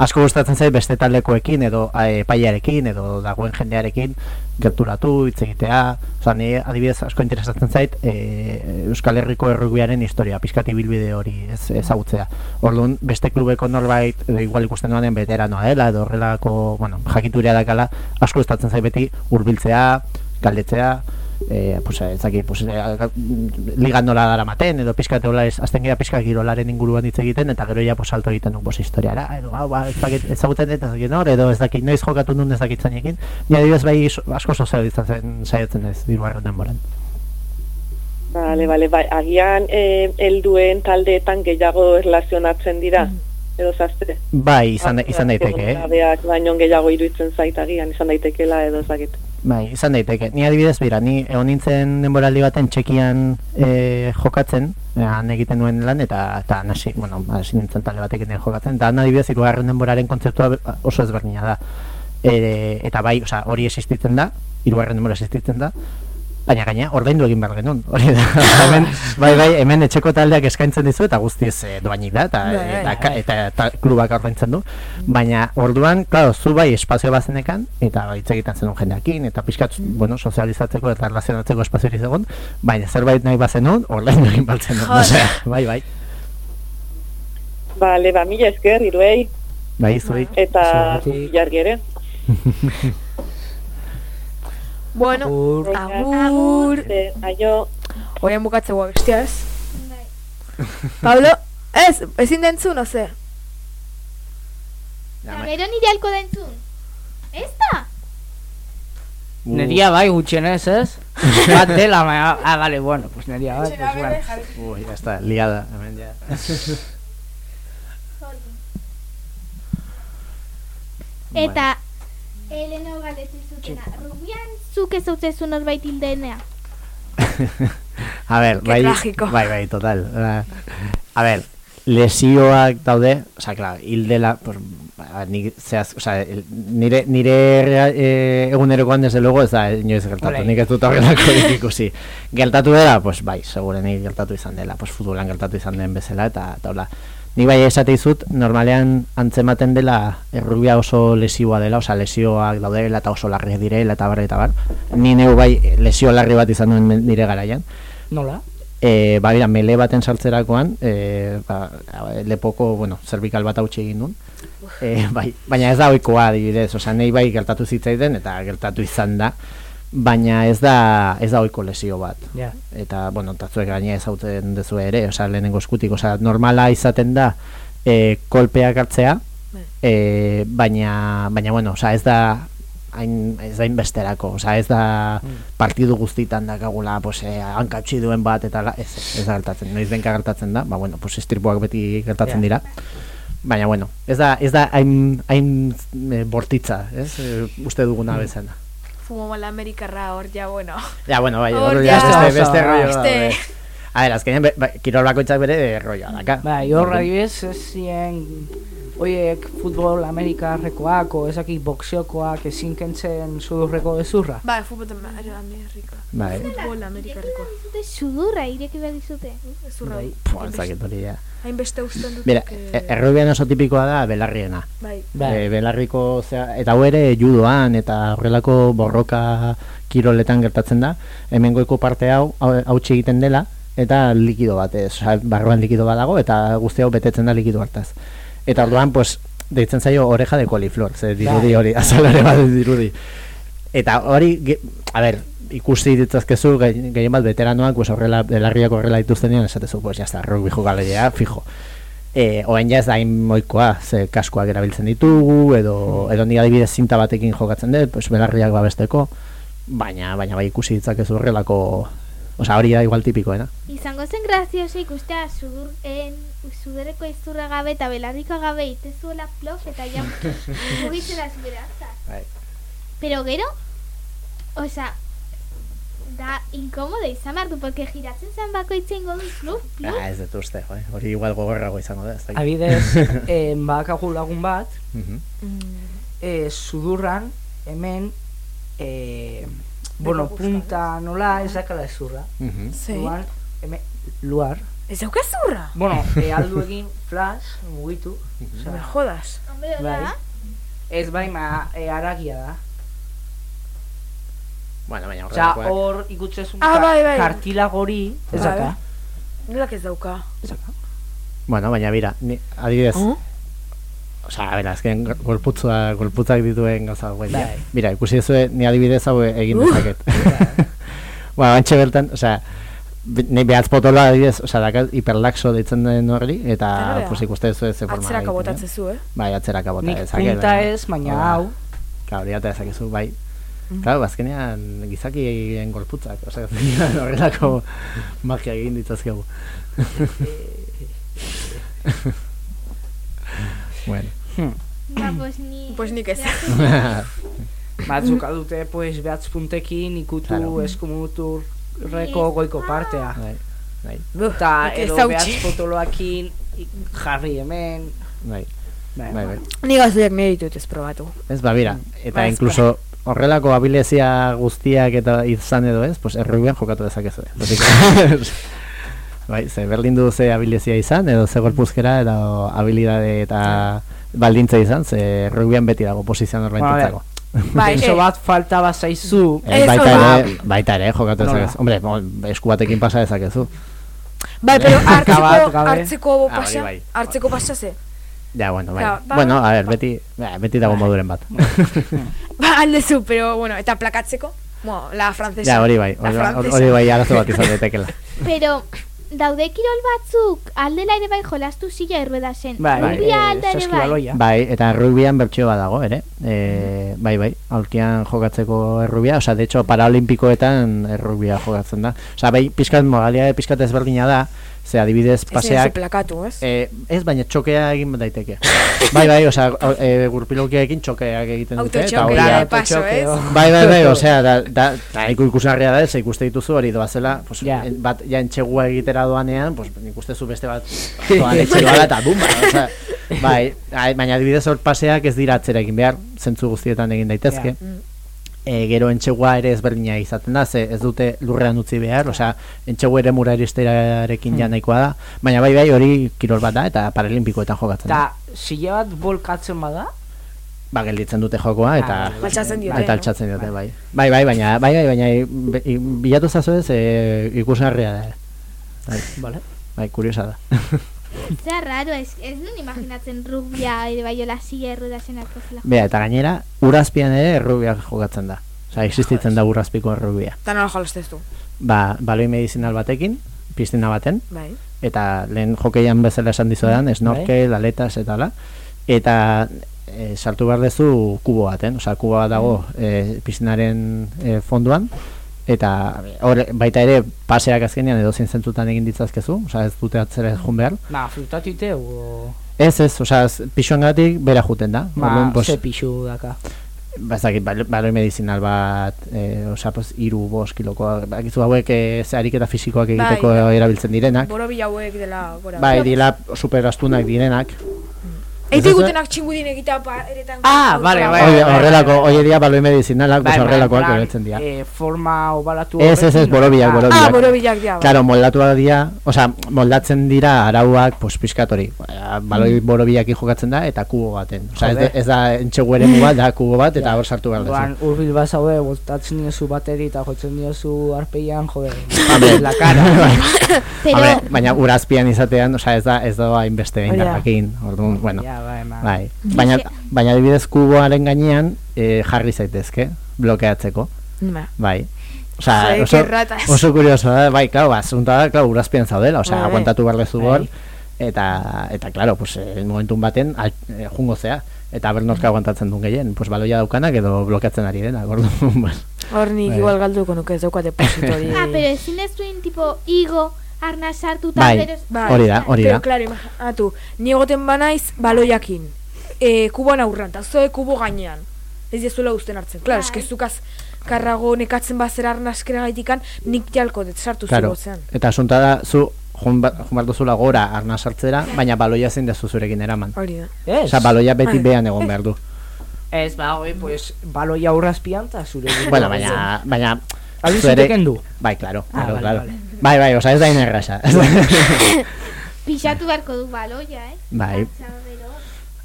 asko gustatzen zait beste taldekoekin edo eh, epaiarekin edo dagoen jendearekin gerturatu, hitz egitea, oza, ni adibidez asko interesatzen zait e, Euskal Herriko errubiaren historia, pixkat ibilbide hori ez, ezagutzea. Orduan, beste klubeko norbait, edo igual ikusten duanen veteranoa dela, edo horrelako, bueno, jakituria dakala, asko gustatzen zait beti hurbiltzea, galdetzea, eh, pues, ez dakit, pues, eh, liga nola daramaten, edo pixka teola ez, azten gira pixka girolaren inguruan hitz egiten, eta gero ja pues, salto egiten du pues, historiara, edo, hau, ba, ez dakit, ezagutzen dut, ez dakit edo ez dakit noiz jokatu nun ez dakit zainekin, ni adibidez bai asko sozializatzen saiatzen ez, diruaren denboran. Vale, vale, bai, agian eh, helduen taldeetan gehiago erlazionatzen dira, edo zazte? Bai, izan, izan daiteke, eh? Baino gehiago iruditzen zait agian, izan daitekela edo ez dakit. Bai, izan daiteke. Ni adibidez, bera, ni egon nintzen denboraldi baten txekian e, jokatzen, han egiten nuen lan, eta, eta nasi, bueno, hasi nintzen talde batekin jokatzen, eta han adibidez, hirugarren denboraren kontzeptua oso ezberdina da. E, eta bai, osea, hori existitzen da, hirugarren denbora existitzen da, baina gaina ordaindu egin behar genuen. Hori da. hemen, bai, bai, hemen etxeko taldeak eskaintzen dizu eta guztiz e, doainik da eta, Bai, bai, eta, ka- eta, eta klubak ordaintzen du. Baina orduan, claro, zu bai espazio bazenekan eta hitz egiten zenun jendeakin eta pixkat, bueno, sozializatzeko eta relazionatzeko espazio hori zegoen, baina zerbait nahi bazenun, ordaindu egin baltzen du. Joder. Osea, bai, bai. Vale, ba, mila esker, iruei, Bai, zuei. eta jargi ere. Bueno, Agur. agur. Aio, Oian bukatzeko bestia ez? Pablo, ez, ezin dentzu, no ze. Eta gero nire alko dentzun. Ez da? Neria bai gutxienez, ez? Bat dela, baina, ah, vale, bueno, pues neria bai, pues bueno. Ui, ya está, liada, hemen ja. Eta, Elena galdetzen zutena, rubian zuk ez utzezu norbait hildenea. A ver, Qué bai, trágico. bai, bai, total. Eh, A ver, lesioak daude, osea, claro, hildela, pues, ba, ni, zehaz, osea, el- nire, nire eh, egunerokoan desde luego ez da inoiz gertatu, Olai. nik ez dut horrelako ikusi. Gertatu dela, pues bai, segurenik gertatu izan dela, pues futbolan gertatu izan den bezala, eta, eta hola. Ni bai esate dizut, normalean antzematen dela errubia oso lesioa dela, osea lesioak daudela eta oso larriak direla eta bar eta bar. Ni neu bai lesio larri bat izan duen nire garaian. Nola? E, ba, bera, mele baten sartzerakoan, e, ba, lepoko, bueno, zerbikal bat hautsi egin duen. E, bai, baina ez da oikoa adibidez, osea, nei bai gertatu zitzaiden eta gertatu izan da, baina ez da ez da ohiko lesio bat. Ja. Eta bueno, tatzuek gaina ezauten duzu ere, osea, lehenengo eskutik, osea, normala izaten da e, kolpeak hartzea, e, baina baina bueno, osea, ez da hain ez da inbesterako, osea, ez da partidu guztitan dakagula, pues eh, hankatxi duen bat eta la, ez, ez da gertatzen. Noiz benka gertatzen da, ba bueno, pues estripoak beti gertatzen Ja. dira. Baina bueno, ez da ez da hain hain eh, bortitza, ez? Eh, uste duguna bezala. Fumo mala amerikarra hor, ja, bueno. Ja, bueno, bai, Hor ja. beste, beste rollo beste. daude. A ver, azkenean, ba, kirol bakoitzak bere rolloa daka. Bai, hor adibidez, ez ziren, oiek futbol amerikarrekoak, o ezaki boxeokoak ezin kentzen sudurreko ezurra. Ba, futbol amerika. Bai. Futbol amerikarreko. Dute sudurra ireki behar dizute. Ezurra. Bai. Pua, ez dakit hori, ja. Hainbeste usten dut. Mira, e- errubian oso tipikoa da belarriena. Bai. Bai. E, belarriko, zea, eta hau ere judoan eta horrelako borroka kiroletan gertatzen da. Hemengoiko parte hau hau- hautsi egiten dela eta likido bat, ez, barruan likido bat dago eta guzti hau betetzen da likido hartaz. Eta orduan, pues, deitzen zaio oreja de koliflor, ze dirudi Bai. hori, azalare bat dirudi. Eta hori, ge- a ber, ikusi ditzazkezu ge- gehien bat veteranoak, pues horrela, belarriak horrela dituztenean, esatezu, pues ya está, rugby jugalerea, fijo. E, oen ja ez da moikoa, ze kaskoak erabiltzen ditugu, edo, edo ni adibidez zinta batekin jokatzen dut, pues belarriak babesteko, baina, baina bai ikusi ditzakezu horrelako, osea hori da igual tipikoena. Izango zen grazioso ikustea sudur, en, sudurreko izurra gabe eta belarriko gabe itezuela plof eta ja mugitzen Bai. Pero gero, osea, da inkomodo izan behar du, porque giratzen zen bakoitzen godu pluf, pluf. Ah, ez dut uste, bai. hori igual gogorrago izango da, ez dakit. Adibidez, eh, bakagu lagun bat, Mhm. eh, sudurran, hemen, eh, bueno, punta nola ez dakala ezurra. Mhm. Zei? Luan, hemen, luar. Ez dauka zurra? Bueno, eh, aldu egin flash, mugitu. Me Osea, jodas. Hombre, bai. Ez bai, ma, eh, aragia da. Bueno, baina Osea, horrelakoak. hor ikutzezun Ah, bai, bai. kartilagori, ez Bai. daka. Nolak ez dauka? Ez daka. Bueno, baina bira, ni, adibidez, Oh? Osea, a ber, azken golputzua, golputzak dituen gauza dira. Bai. Mira, ikusi ezue, ni adibidez hau egin dezaket. bueno, antxe bertan, osea, ni behatz potoloa adibidez, osea, dakat hiperlaxo deitzen den horri, eta pues ikuste ezue ze forma Atzeraka egiten, botatzen eh? zu, eh? Bai, atzeraka bota Nik punta ez, baina hau. Claro, hori ata dezakezu, bai. Mm. Claro, azkenean gizakien gorputzak, osea, horrelako magia egin ditzazkegu. bueno. Ba, pues ni... Pues nik ez. Batzuk adute, pues, behatz puntekin ikutu Claro. eskumuturreko goiko partea. bai, bai, Eta edo behatz potoloakin jarri hemen. bai, Bai, bai, bai. Ni gazuiak nahi ditut ez probatu. Ez, ba, bira, eta Ba, incluso horrelako abilezia guztiak eta izan edo ez, pues errubian jokatu dezakezu. Botik, bai, ze berdin du ze abilezia izan, edo ze golpuzkera, edo habilidade eta baldintza izan, ze errubian beti dago posizioan norbaitentzako. Bai, Denso eh. bat falta bat zaizu. Eh, Ez baita ere, baita ere, jokatu Nola? dezakezu. Hombre, esku batekin pasa dezakezu. Bai, pero hartzeko, hartzeko Ah, pasa, bai. hartzeko pasa ze. Ja, bueno, bai. Claro, ba- bueno, a ver, beti, ba, beti dago moduren bat. Ba, aldezu, pero, bueno, eta plakatzeko, bueno, la francesa. ja, hori bai, hori, bai arazo bat izan daitekela. Pero, daude kirol batzuk aldela ere bai jolastu zila erruedasen. Bai, Rugbia eh, alda ere bai. Bai, eta errubian bertsio bat dago, ere. E, bai, bai, aurkian jokatzeko errubia, osea, de hecho, paraolimpikoetan errubia jokatzen da. Osea, bai, pizkat modalidade pizkat ezberdina da, ze adibidez Ez paseak, plakatu, ez? e, ez baina txokea egin daiteke. bai, bai, osea, e, gurpilokiekin txokeak egiten dute. eta Autotxoke, hori da- de paso, ez? Bai, bai, bai, osea, da, da, da iku ikusgarria da, ze ikuste dituzu hori doazela, pues, en- bat, ja entxegua egitera doanean, pues, ikustezu beste bat, doan etxeroa eta bumba, osea, bai, ai, baina adibidez hor paseak ez dira atzera egin behar, zentzu guztietan egin daitezke. Ja. E, gero entxegua ere ezberdina izaten da, ze ez dute lurrean utzi behar, osea, entxegu ere mura iristerarekin ja nahikoa da, baina bai bai hori kirol bat da, eta paralimpikoetan jokatzen da. Eta sile bat bolkatzen bada, Ba, gelditzen dute jokoa, eta... Ah, bai. Altxatzen diote, Eta altxatzen diote, bai. Bai, bai, baina, bai, bai, baina, bilatu zazu ez, e, ikusgarria da. Bai, Vale. bai kuriosa da. Zer raro, ez, ez duen imaginatzen rugbia ere bai hola silla errudasen zela. Bea, eta gainera, urazpian ere errubiak jokatzen da. Osa, existitzen da urazpiko errubia. Eta nola jolaztez du. Ba, baloi medizinal batekin, piztina baten, Bai. eta lehen jokeian bezala esan dizudan, snorkel, aletas eta la, eta e, sartu behar duzu kubo baten, osea, kubo bat dago e, piscinaren e, fonduan, eta hor baita ere paseak azkenean edo zentzutan egin ditzazkezu, osea, ez dute atzera jun behar. Ba, frutatute o... Ez ez, osea, pixuangatik bera juten da. Ba, Orduan, pues, ze pixu daka. ba, ez dakit, bal- baloi medizinal bat, e, osea, pues, iru, bost kilokoa, bakizu hauek e, ariketa fisikoak egiteko Bai. erabiltzen direnak. Borobil hauek dela gora. Bai, dila super astunak direnak. Eite Ez gutenak txingudin egitea pa, eretan. Ah, vale, bai, Oie, bai, horrelako, bai, bai. oie dia baloi medizinalak, pues Bai, bai, horrelakoak plan, eretzen dira. Eh, forma obalatu Ez, ez, ez, horrekin, borobilak, ah. Ah, borobilak dira. bai. Claro, moldatuak dira, osea, moldatzen dira arauak, pues, pizkatori. Baloi borobilaki jokatzen da, eta kubo baten. Osea, ez, da- Mm. Joder. ez da entxegu ere bat, da kubo bat, eta hor sartu behar Orduan, duzu. urbil bat zaude, botatzen diozu bateri eta jotzen diozu arpeian, jode, Hombre. la cara. Pero, Hombre, baina urazpian izatean, osea, ez da, ez da hainbeste Hori da. indarrakin. Orduan, bueno, Ja, bai, bai. bai. Baina, baina adibidez kuboaren gainean, eh, jarri zaitezke, blokeatzeko. Ba. Bai. Joder, oso, oso kurioso da, bai, claro, ba, zunta da, claro, urazpian zaudela, osea, Bai, bai. aguantatu behar dezu Bai. eta, eta, claro, pues, eh, momentun baten, al, eh, jungo zea, eta bernorka aguantatzen duen gehien, pues, baloia daukanak edo blokeatzen ari dena, gordo, bueno. Hor nik Bai. igual galduko nuke ez dauka depositori. ah, pero ezin ez duen tipo higo, arna sartuta, Bai. pero... Bai. Hori da, hori Pero, da. claro, imaginatu, ni egoten banaiz baloiakin. E, kuboan aurran, eta zoe kubo gainean. Ez diezuela usten hartzen. Claro, Bai. eske zukaz karrago nekatzen bazera arnaskera gaitikan, nik jalko dut sartu Claro, zugozean. eta asunta da, zu, ba- behar duzula gora arna sartzera, baina baloia zein dezu zurekin eraman. Hori da. Ez, Osea, baloia beti Bai. behan egon behar du. ez, ba, hoi, pues, baloia urrazpian eta zure. Bueno, baina, baina, Aldi zu ere- zuteken du. bai, claro, Ah, claro, vale, claro. vale. Bai, bai, osea, ez da inerraza. Pixatu beharko du baloia, eh? Bai.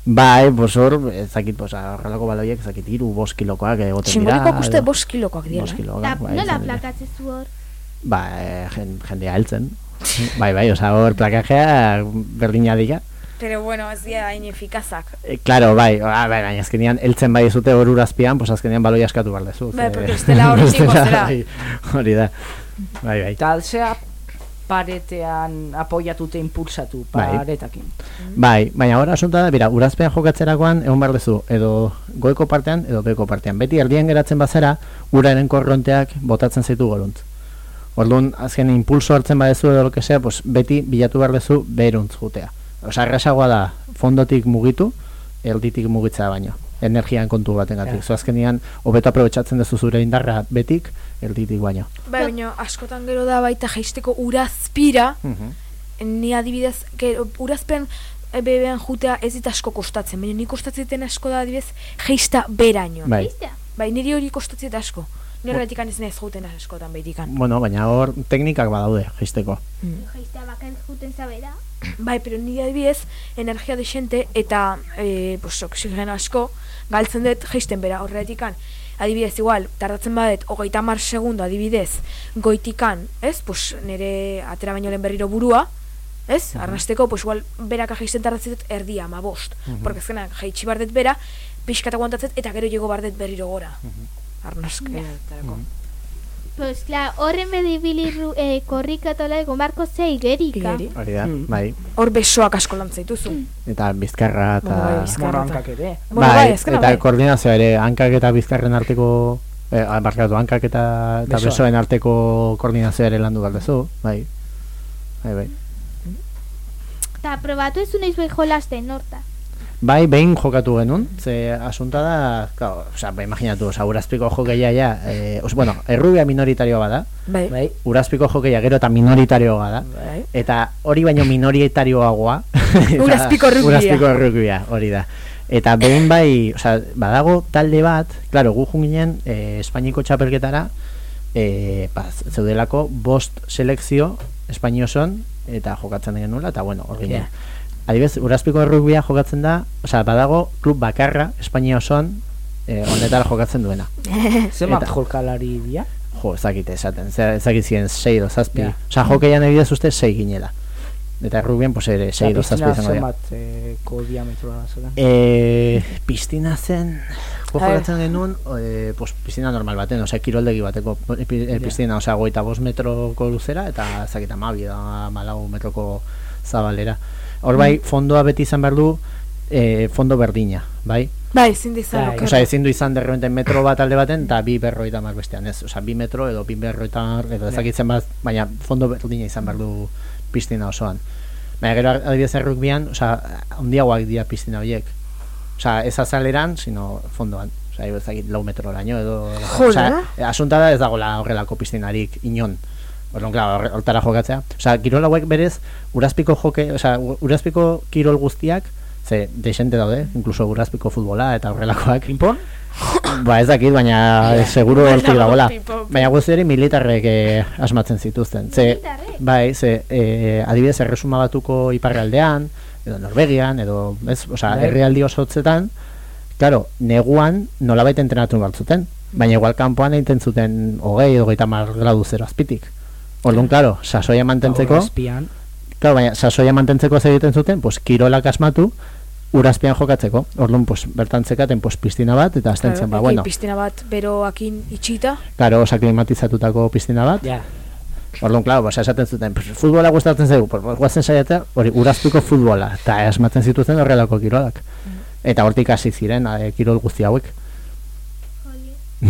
Bai, pues hor, ezakit, pues, horrelako baloiak ezakit, iru, bost kilokoak egoten dira. Txingolikoak uste bost kilokoak dira. bost eh? kilokoak, bai, nola izan dira. plakatze zu hor? Ba, eh, jen, jendea heltzen. bai, bai, osea, hor plakajea berdina dira. Pero bueno, ez dira hain efikazak. E, claro, bai, ah, bai, baina azkenean heltzen bai zute hor urazpian, pues azkenean baloia eskatu behar dezu. Bai, porque bestela hor txingo bestela, zera. bai, Hori da. Bai, bai. Eta alzea paretean apoiatute impulsatu, Bai. paretakin. Bai, baina ahora asunta da, bera, urazpean jokatzerakoan egon behar duzu, edo goeko partean, edo beko partean. Beti erdien geratzen bazera, uraren korronteak botatzen zaitu goruntz. Orduan, azken impulso hartzen badezu edo lo que sea, pues beti bilatu behar duzu beruntz jutea. Osa, errazagoa da, fondotik mugitu, erditik mugitzea baino. Energian kontu baten gatik. Ja. Zo azkenean, hobeto aprobetsatzen duzu zure indarra betik, erditik baino. Bai, baina askotan gero da baita jaisteko urazpira, ni adibidez, gero, urazpen e, bebean jutea ez dit asko kostatzen, baina ni kostatzen asko da adibidez geista beraino. Bai. Bai, niri hori kostatzen asko. Ni horretik ez naiz juten askotan beitikan. Bueno, baina hor teknikak badaude, jisteko. Jaiztea bakar juten zabera. Bai, pero niri adibidez, energia desente eta e, pues, oxigeno asko galtzen dut geisten bera horretikan. Adibidez, igual, tardatzen badet, hogeita mar segundo adibidez, goitikan, ez? Pues, nire atera baino lehen berriro burua, ez? Arnasteko, pues, igual, beraka geisten tardatzen dut erdia, ma bost. Porque azkenan, jaitsi bardet bera, pixkat aguantatzen, eta gero jego bardet berriro gora. Arnasketarako. Pues, klar, horren bedi bilirru eh, korrikatola egon barko ze igerika. Igeri. Hori da, Mm. bai. Hor besoak asko lan zaituzu. Eta bizkarra eta... Bueno, bai, bizkarra. Mono hankak ere. Bueno, bai, azkena eta bai. koordinazioa ere, hankak eta bizkarren arteko, eh, ah, barkatu, hankak eta, eta besoen arteko koordinazioa ere landu galdezu, bai. Bai, bai. Ta probatu ez uneiz behin jolasten horta. Bai, behin jokatu genuen, ze asunta da, claro, osea, ba, imaginatu, osea, urazpiko jokeia ja, eh, os, bueno, errubia minoritarioa bada, Bai. Bai, urazpiko jokeia gero eta minoritarioa bada, bai. eta hori baino minoritarioagoa Urazpiko rugbia. urazpiko rugbia, hori da eta behin bai, osea, badago talde bat claro, gu jun ginen eh, Espainiko txapelketara eh, ba, zeudelako bost selekzio Espainioson eta jokatzen genuela eta bueno, hor ginen adibidez, urazpiko rugbia jokatzen da osea, badago klub bakarra Espainia osoan eh, honetara jokatzen duena Zemat Eta- jolkalari dira? jo, ezakit esaten, ezakit ziren 6 edo 7. Ja. Osea, hokeian ebidez uste 6 ginela. Eta rugbien, pues ere 6 edo 7 piscina izango dira. zenbat eh, ko diametroa zelan. E, piztina zen, A jokatzen genuen, e, pues, piztina normal baten, osea, kiroldegi bateko e, e, piztina, osea, goita bost metroko luzera, eta zakita mabi, da malau metroko zabalera. Hor bai, fondoa beti izan behar du, e, fondo berdina, bai? Bai, ezin dizan Bai. okerra. Osea, ezin du izan derrepente metro bat alde baten, eta bi berroita mar bestean, ez? Osea, bi metro edo bi berroita mar, edo ezakitzen bat, baina fondo berdina izan behar du piztina osoan. Baina gero adibidez errukbian, osea, handiagoak dira piztina horiek. Osea, ez azaleran, sino fondoan. Osea, ez dakit lau metro oraino edo... Joder. Osea, asunta da ez dagoela horrelako piztinarik inon. Orduan, claro, hortara jokatzea. Osea, kirol hauek berez, urazpiko joke, osea, u- urazpiko kirol guztiak, ze, desente daude, inkluso urazpiko futbola eta horrelakoak. Pimpon? Ba ez dakit, baina yeah. seguro hortik dagoela. Pipo. Baina guzti hori militarrek eh, asmatzen zituzten. Ze, bai, ze, eh, adibidez erresuma batuko iparraldean, edo Norvegian, edo, ez, osea, Bai. herrialdi osotzetan, claro, neguan nolabait entrenatu behar zuten. Baina igual kanpoan egiten zuten hogei edo geita mar gradu zero azpitik. Orduan, claro, sasoia mantentzeko, Azpian. claro, baina sasoia mantentzeko zer egiten zuten, pues, kirolak asmatu, urazpian jokatzeko. Orduan, pues, bertan zekaten, pues, piztina bat, eta azten zen, ba, Eki bueno, Piztina bat beroakin itxita. Claro, osa klimatizatutako piztina bat. Ja. Orduan, claro, pues, esaten zuten, pues, futbola gustatzen zaigu, pues, guazen saiatzea, hori, uraztuko futbola, eta asmatzen zituzten horrelako kirolak. Eta hortik hasi ziren, eh, kirol guzti hauek.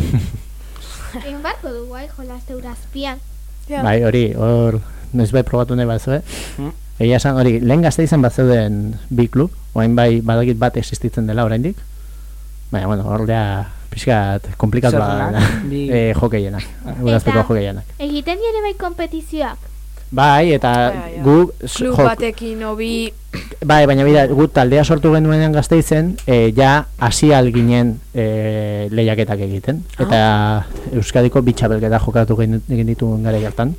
Egin barko dugu, ai, jolaste urazpian. Ja. Bai, hori, hor, noiz bai probatu nahi bat zuen. Mm. Egia esan, hori, lehen gazte izan bat zeuden bi klub, oain bai badakit bat existitzen dela oraindik. Baina, bueno, hor da, pixkat, da, denak? Bi- eh, hokeienak, urazpiko Eta- hokeienak. Egiten dire bai kompetizioak. Bai, eta Bai, ja. gu, Klub jo- batekin obi... Bai, baina bida, gu taldea sortu genuenean gazteizen, e, ja hasi ginen e, lehiaketak egiten. Eta Euskadiko bitxabelketa jokatu egin dituen gara hartan.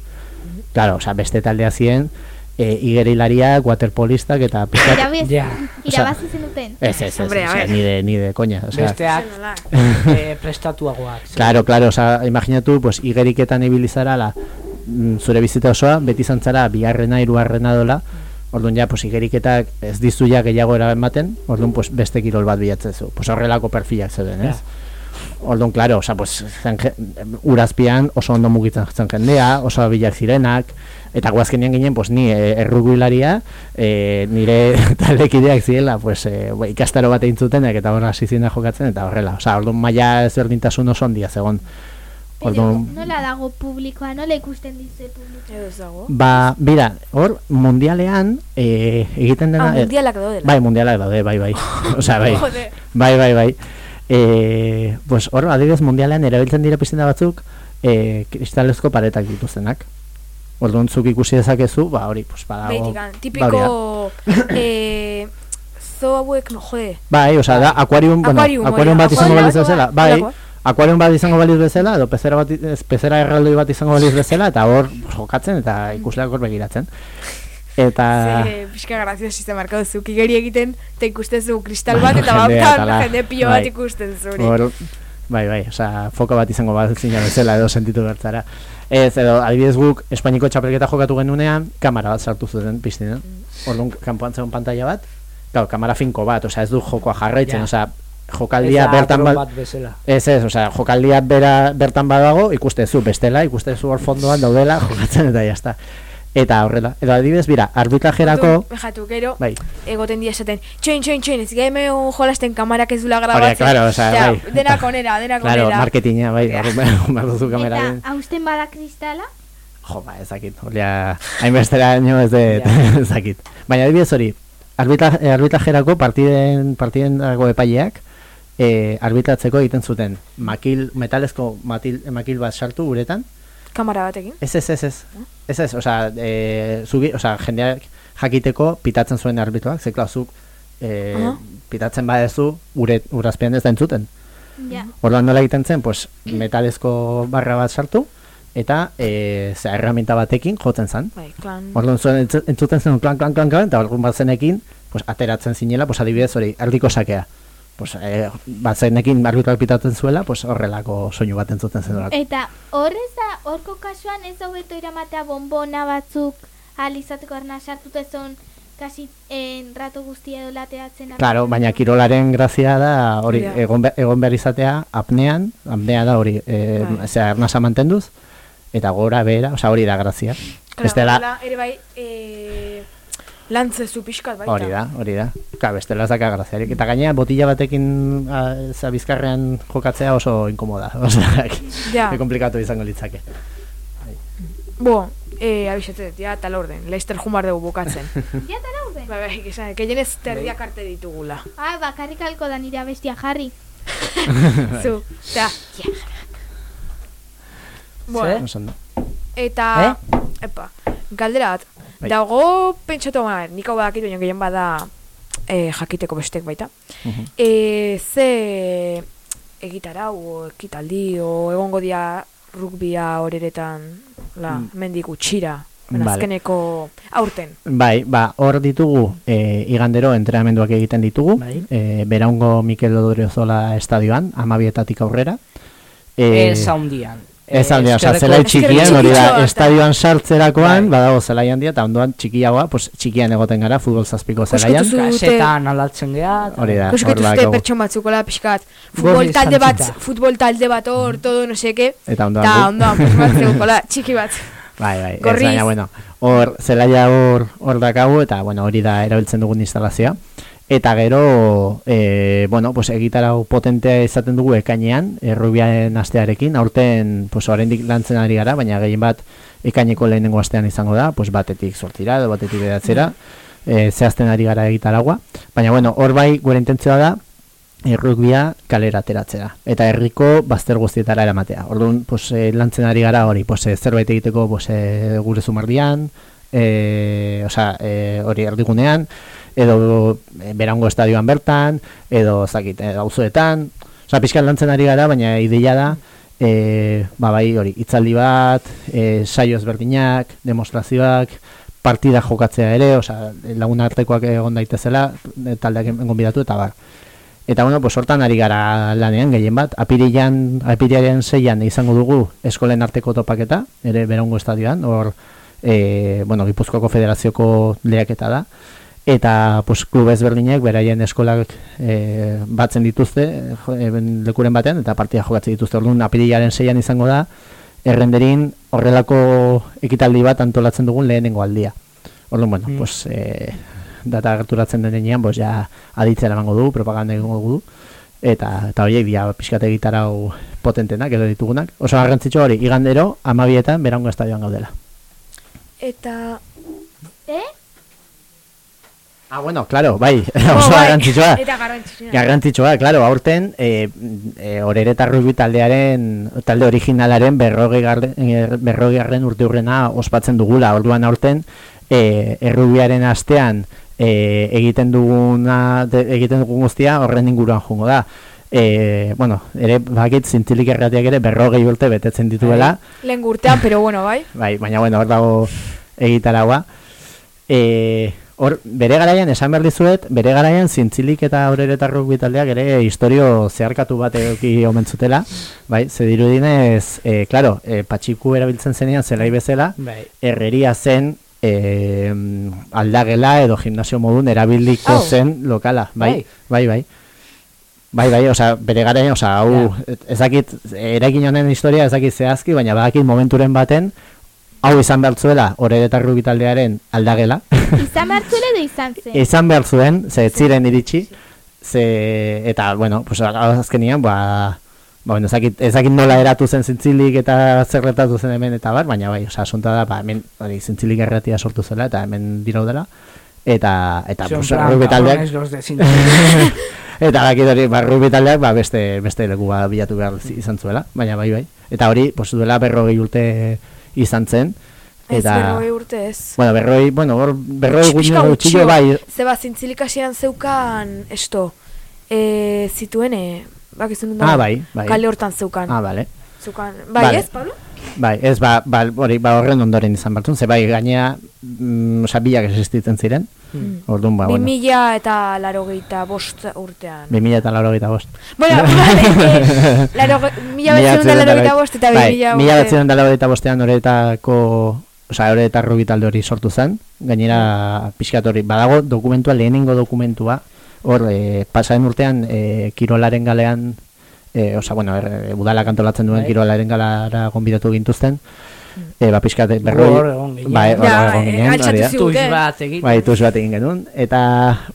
Claro, osea, beste taldea ziren, e, igerilariak, waterpolistak eta pizkat... Irabiz, Ja. irabazi zenuten. Ez, ez, ez, Hombre, a osea, ver. ni de, ni de koña. Osea, Besteak Zenolak. eh, prestatuagoak. Claro, claro, osea, imaginatu, pues, igeriketan ibilizara la, mm, zure bizita osoa, beti izan zara bigarrena, hirugarrena dola, orduan ja, pues, igeriketak ez dizu ja gehiago ematen, orduan pues, beste kirol bat bilatzezu. Pues, horrelako perfilak zeuden, ez? Orduan, claro, osea, pues, zen, je- urazpian oso ondo mugitzen zen jendea, oso bilak zirenak, eta guazkenean ginen, pues, ni e, erruguilaria, e, nire taldekideak zirela, pues, e, ba, ikastaro bat egin zutenek, eta horra hasi ziren jokatzen, eta horrela. Osea, orduan maila ezberdintasun oso handia zegon. Pero Orduan, nola dago publikoa, nola ikusten dizu publikoa. Edo ez dago. Ba, bira, hor, mundialean e, egiten dena... Ah, mundialak daudela. Bai, mundialak daude, bai, bai. Osea, bai. Jode. Bai, bai, bai. E, pues, hor, adibidez, mundialean erabiltzen dira piztina batzuk e, kristalezko paretak dituztenak. Orduan, zuk ikusi dezakezu, ba, hori, pues, badago... Beitikan, ba, tipiko... eh, zo hauek, no, jode. Bai, osea, da, akuarium, bueno, Aquarium, akuarium hori, bat izango aquarium baliz bat, bezala, bai, akuarium bat izango baliz bezala, edo pezera, bat, ez, pezera erraldoi bat izango baliz bezala, eta hor jokatzen, eta ikusleak hor begiratzen. Eta... Ze, pixka grazioz izan marka duzu, kigeri egiten, eta ikustezu kristal bat, eta bautan eta la- jende pilo bat bai. ikusten zuri. Hor, bai, bai, osea, foka bat izango bat zina bezala edo sentitu bertzara. Ez, edo, adibidez guk, Espainiko txapelketa jokatu genunean, kamera bat sartu zuten piztina. Orduan, kanpoan zegoen pantalla bat, claro, kamera finko bat, osea, ez du jokoa jarraitzen, Ja. osea, jokaldia bertan dron bat, bat bezala. Ez ez, osea, jokaldia bera, bertan badago, ikustezu bestela, ikustezu hor fondoan daudela, jokatzen eta jazta. Eta horrela, edo adibidez, bira, arbitrajerako, Bejatu, gero, bai, egoten dia esaten, txoin, txoin, txoin, ez gaime jolasten kamarak ez dula grabatzen. claro, osea, bai. Denak onera, denak claro, onera. marketinga, bai, hor behar duzu kamera. Eta hausten bada kristala, Jo, ba, ezakit, horia, hainbestera ez de, ezakit. Baina adibidez hori, arbitra, arbitrajerako partiden, partiden dago epaileak, eh, arbitratzeko egiten zuten, makil, metalezko matil, makil bat sartu uretan, Kamara batekin. Ez, ez, ez, ez. Ez, ez, osea, e, zugi, osea, jendeak jakiteko pitatzen zuen arbitroak, ze klar, zuk e, Aha. pitatzen badezu, ure, urazpian ez da entzuten. ja. Orduan nola egiten zen, pues, metalezko barra bat sartu, eta e, ze herramienta batekin jotzen zen. Bai, klan. Orduan zuen entzuten zen klan, klan, klan, klan, eta orduan bat zenekin, pues, ateratzen zinela, pues, adibidez hori, erdiko sakea. Pues, e, batzenekin arbitrak pitatzen zuela, pues, horrelako soinu bat entzuten zen orako. Eta horrez da, horko kasuan ez hobeto iramatea bonbona batzuk alizateko arna sartutezon kasi en rato guztia edo lateatzen. Claro, baina kirolaren grazia da hori egon, be- egon behar izatea apnean, apnea da hori, e, Bai. zera, arnasa mantenduz, eta gora behera, osea hori da grazia. Bestela, Claro, ere bai, e, lantzezu pixkat baita. hori da, hori da. Ka, bestela ez daka graziarik. Eta gainera botila batekin a, za, bizkarrean jokatzea oso inkomoda. Osea, Ja. ja. komplikatu izango litzake. Bo, e, abixetet, ja, tal orden. Leicester jumar dugu bukatzen. Ja eta lauden. bai, bai, esan, gehienez terdiak arte ditugula. Ah, bakarrik alko da nire abestia jarri. Zu, da, ja. Bueno, Oso ondo. eta, epa, galdera bat. Bai. Dago, pentsatu gana, nik hau badakit, baina gehien bada e, jakiteko bestek baita. Mhm. E, ze egitarau, o ekitaldi, o egongo dia rugbia horeretan, la, Mm. mendik utxira, Vale. azkeneko aurten. Bai, ba, hor ditugu e, igandero entrenamenduak egiten ditugu. Bai. E, beraungo Mikel Odoriozola estadioan, amabietatik aurrera. Ez haundian. Ez osea, Ezkerreko- zelai txikien, hori da, estadioan sartzerakoan, Bai. badago zelai handia, eta ondoan txikiagoa, pues, txikian egoten gara, futbol zazpiko zelaian. Kasetan aldatzen geha. Hori da, hor zute badakagu. pertson batzukola pixkat, futbol talde bat, futbol talde bat hor, todo no seke, Eta ondoan eta gu. ondoan, pues bat zeukola, txiki bat. Bai, bai, ez, Gorriz. baina, bueno, hor, zelaia hor, hor dakagu, eta, bueno, hori da erabiltzen dugun instalazioa. Eta gero, e, bueno, pues egitarau potentea izaten dugu ekainean, errubiaren astearekin, aurten, pues oraindik lantzen ari gara, baina gehien bat ekaineko lehenengo astean izango da, pues batetik sortira edo batetik bedatzera, e, zehazten ari gara egitaragua. Baina, bueno, hor bai, gure intentzioa da, errugbia kalera ateratzea. Eta herriko bazter guztietara eramatea. Orduan, pues, eh, lantzen ari gara hori, pues, eh, zerbait egiteko pues, eh, gure zumardian, eh, osea, eh, hori erdigunean, edo eh, berango estadioan bertan, edo zakit, eh, auzoetan, osea, pixkan lantzen ari gara, baina ideia da, eh, ba, bai, hori, hitzaldi bat, eh, saio ezberdinak, demonstrazioak, partida jokatzea ere, osea, lagun artekoak egon daitezela, eh, taldeak egon bidatu, eta bar. Eta bueno, pues hortan ari gara lanean gehien bat. Apirilan, apirilaren seian izango dugu eskolen arteko topaketa, ere berango estadioan, hor, e, bueno, Gipuzkoako Federazioko lehiaketa da. Eta pues, klub ezberdinek beraien eskolak e, batzen dituzte jo, e, lekuren batean, eta partida jokatzen dituzte. Orduan, apirilaren seian izango da, errenderin horrelako ekitaldi bat antolatzen dugun lehenengo aldia. Orduan, bueno, Mm. pues, e, data gerturatzen denean, pues, ja aditzera emango du, propaganda egingo du, eta eta horiek dira pixkate gitarau potentenak edo ditugunak. Oso garrantzitsu hori, igandero, amabietan, berango estadioan gaudela. Eta, Eh? Ah, bueno, claro, bai, oh, oso bai, garrantzitsua. Eta garrantzitsua. Garrantzitsua, claro, aurten e, e, orereta rugby taldearen talde originalaren berrogei garren, garren urte hurrena ospatzen dugula. Orduan aurten e, errubiaren astean e, egiten duguna de, egiten dugun guztia horren inguruan jungo da. E, bueno, ere bakit zintzilik erratiak ere berrogei urte betetzen dituela. Lehen urtean, pero bueno, bai. Bai, baina bueno, hor dago egitaragoa. E, hor, bere garaian, esan behar dizuet, bere garaian zintzilik eta aurrereta rugby taldeak ere historio zeharkatu bat eduki omen zutela. Bai, ze dirudinez, e, claro, e, patxiku erabiltzen zenean zelai bezala, Bai. herreria zen e, aldagela edo gimnasio modun erabiliko Au. zen lokala. Bai, bai, bai. Bai, bai, osea, bere garaian, osea, hau, ezakit, eraikin honen historia ezakit zehazki, baina badakit momenturen baten, hau izan behar zuela, horreta rugby taldearen aldagela, Izan behar zuela edo izan zen. izan behar zuen, ze ez ziren iritsi, ze, eta, bueno, pues, azkenian, ba, ba, bueno, ezakit, ezakit nola eratu zen zintzilik eta zerretatu zen hemen eta bar, baina bai, osea, asunta da, ba, hemen, hori, zintzilik erratia sortu zela, eta hemen diraudela, eta, eta, Son pues, plan, Eta dakit hori, ba, rugby taldeak ba, beste, beste leku ba, bilatu behar izan zuela, baina bai bai. Eta hori, pues, duela berrogei urte izan zen. Ez Eta, berrogei urte ez. bueno, berrogei, bueno, berrogei Pixka gutxillo bai, Zeba, zintzilik hasian zeukan, esto, e, zituen, e, bakizun Ah, bai, bai. kale hortan zeukan. ah, bale. Zeukan, bai Vale. ez, Pablo? Bai, ez, ba, ba, hori, ba horren ondoren izan bartun, ze bai, gainea, mm, oza, bilak existitzen ziren, Mm. orduan, ba, bueno, 2000 eta larogeita bost urtean. 2000 eta laurogeita bost. Bueno, vale, eh, mila betzen da larogeita bost eta bai, 2000 mila betzen da laurogeita bostean horretako, oza, horretar rubitalde hori sortu zen, gainera pixkat hori, badago dokumentua, lehenengo dokumentua, hor, e, pasaren urtean, e, kirolaren galean, e, oza, bueno, er, udalak antolatzen duen Bai. kirolaren galara gonbidatu gintuzten, e, ba, pixkat, berroi, bai, hor Ja, egon eh, ginen, hori da. bat. Bai, tuz bat egin genuen. Eta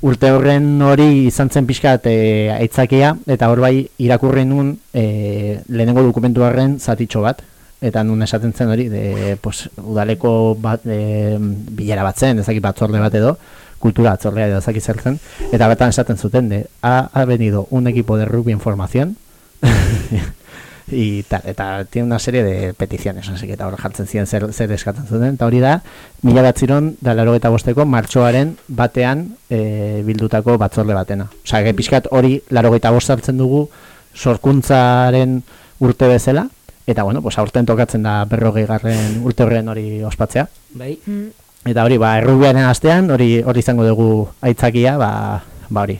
urte horren hori izan zen pixkat e, aitzakia, eta hor bai irakurri nun e, lehenengo dokumentu horren zatitxo bat. Eta nun esaten zen hori, de, pues, udaleko bat, e, bilera bat zen, ezakit batzorde bat edo, kultura batzordea edo ezakit zer zen. Eta betan esaten zuten, de, ha, ha venido un equipo de rugby en formación, y tal, eta tiene una serie de peticiones, así que eta hor jartzen ziren zer, zer eskatzen zuten, eta hori da, mila batziron da eta bosteko martxoaren batean e, bildutako batzorde batena. Osa, ge, pixkat hori larogeita bost hartzen dugu sorkuntzaren urte bezala, eta bueno, pues aurten tokatzen da berrogei garren urte horren hori ospatzea. Bai. Mm. Eta hori, ba, errubiaren astean, hori hori izango dugu aitzakia, ba, ba hori,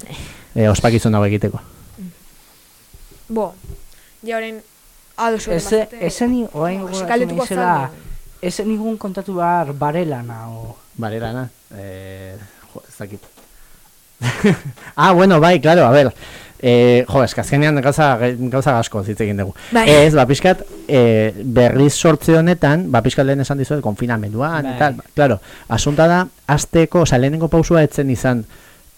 e, ospakizun hau egiteko. Bo, ja horren adosu Ese, ese ni, oain galdetuko naizela, azaldu. ese nigun kontatu behar barelana, o... Barerana, eh, jo, ez dakit. ah, bueno, bai, claro, a ver. Eh, jo, eska azkenean gauza, gauza asko hitz egin dugu. Bai. Ez, ba, pixkat, eh, berriz sortze honetan, ba, pixkat lehen esan dizuet, konfinamenduan, Bai. eta tal, ba, claro, asunta da, azteko, oza, lehenengo pausua etzen izan,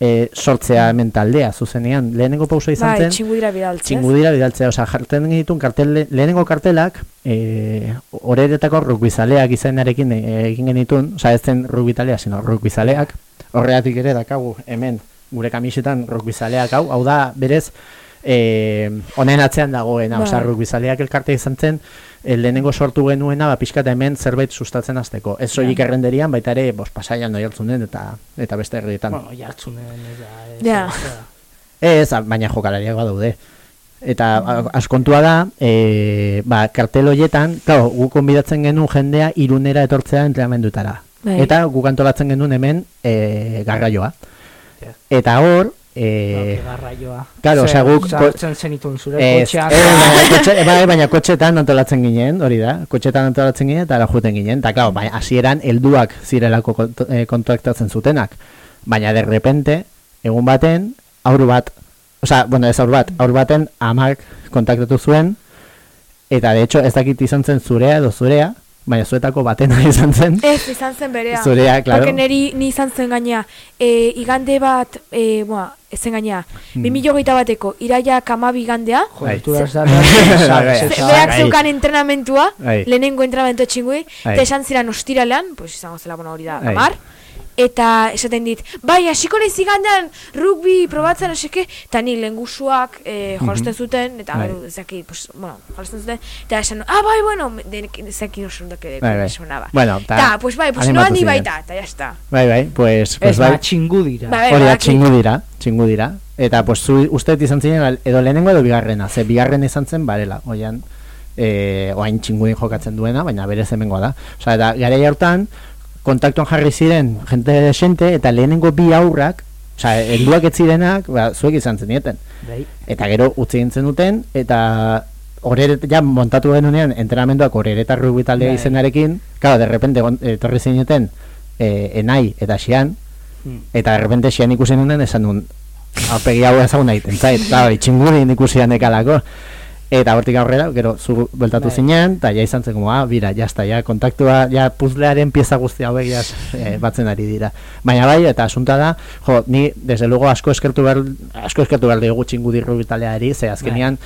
eh, sortzea hemen taldea, zuzenean, lehenengo pausua izan Bai, zen, txingudira bidaltzez. Txingudira bidaltzea, osea, jartzen genitun kartel, lehenengo kartelak, eh, horeretako rugbizaleak izainarekin eh, egin genitun, osea, ez zen rugbitalea, sino rugbizaleak, horregatik ere dakagu hemen gure kamisetan rugbizaleak hau, hau da, berez, eh, honen atzean dagoena, Bai. osea, rugbizaleak elkarte izan zen, eh, lehenengo sortu genuena, ba, pixka eta hemen zerbait sustatzen hasteko. Ez soilik errenderian, baita ere, bos, pasaian oiartzunen eta, eta beste herrietan. Bueno, jartzunen, ez da, ez Ja. ez baina jokalariak badaude. Eta askontua da, e, ba, kartel horietan, claro, guk konbidatzen genuen jendea irunera etortzea entrenamendutara. Bai. Eta guk antolatzen genuen hemen e, garraioa. Ja. Eta hor, Ba, e, garraioa. claro, osea, guk- Sartzen zenitun zure kotxean. baina, kotxe, bai, baina kotxetan antolatzen ginen, hori da, kotxetan antolatzen ginen eta juten ginen, eta claro, baina hasieran helduak zirelako kont- eh, kontaktatzen zutenak, baina de repente, egun baten, aur bat, osea, bueno, ez aur bat, aur baten amak kontaktatu zuen, eta de hecho ez dakit izan zen zurea edo zurea, baina zuetako batena izan zen, Ez, izan zen berea. Zurea, claro. Porque neri ni izan zen gainea. E, igande bat, e, boa, ez zen gainea. Hmm. 2008 bateko, iraiak amabi igandea. Joder, tu Bai. Bai. Berak bai. zeukan entrenamentua, lehenengo entrenamentu txingui, eta esan ziren ostiralean, pues izango zela, bueno, hori da, Bai. amar, eta esaten dit, bai, hasiko naiz igandean rugby probatzen haseke, eta ni lengusuak e, jolasten zuten, eta Bai. gero, ezaki, pues, bueno, jolasten zuten, eta esan, ah, bai, bueno, denek ezaki oso dake Bai, bai. sonaba. Bueno, ta- Ta, pues bai, pues no handi baita, eta ya está. bai, bai, pues, pues Ez, bai, ba, txingu dira. Bai, bai, Hori badakit. txingu dira, txingu dira. Eta, pues, zu, uste izan ziren, edo lehenengo edo bigarrena. Ze bigarren izan zen, barela, oian, e, oain txingudin jokatzen duena, baina berez hemengoa da. Osa, eta gara hartan kontaktuan jarri ziren, jente desente, eta lehenengo bi aurrak, Osa, helduak ez zirenak, ba, zuek izan zenieten. Bai. Eta gero utzi gintzen duten, eta horret, ja, montatu genunean, entrenamenduak horreta rugby taldea Bai. izenarekin, claro, de repente, gon- etorri zineten, e, enai eta xian, Hmm. eta de repente xian ikusi nunen, esan nun, aurpegi hau ezagun egiten zait, claro, itxingurin ikusian ekalako. Eta hortik aurrera, gero, zu bueltatu Bai. zinen, eta ja izan zen, como, ah, bira, jazta, ja, kontaktua, ja, puzlearen pieza guzti hauek, ja, eh, batzen ari dira. Baina bai, eta asunta da, jo, ni, desde luego, asko eskertu behar, asko eskertu behar dugu txingudi rubitaleari, ze azkenean,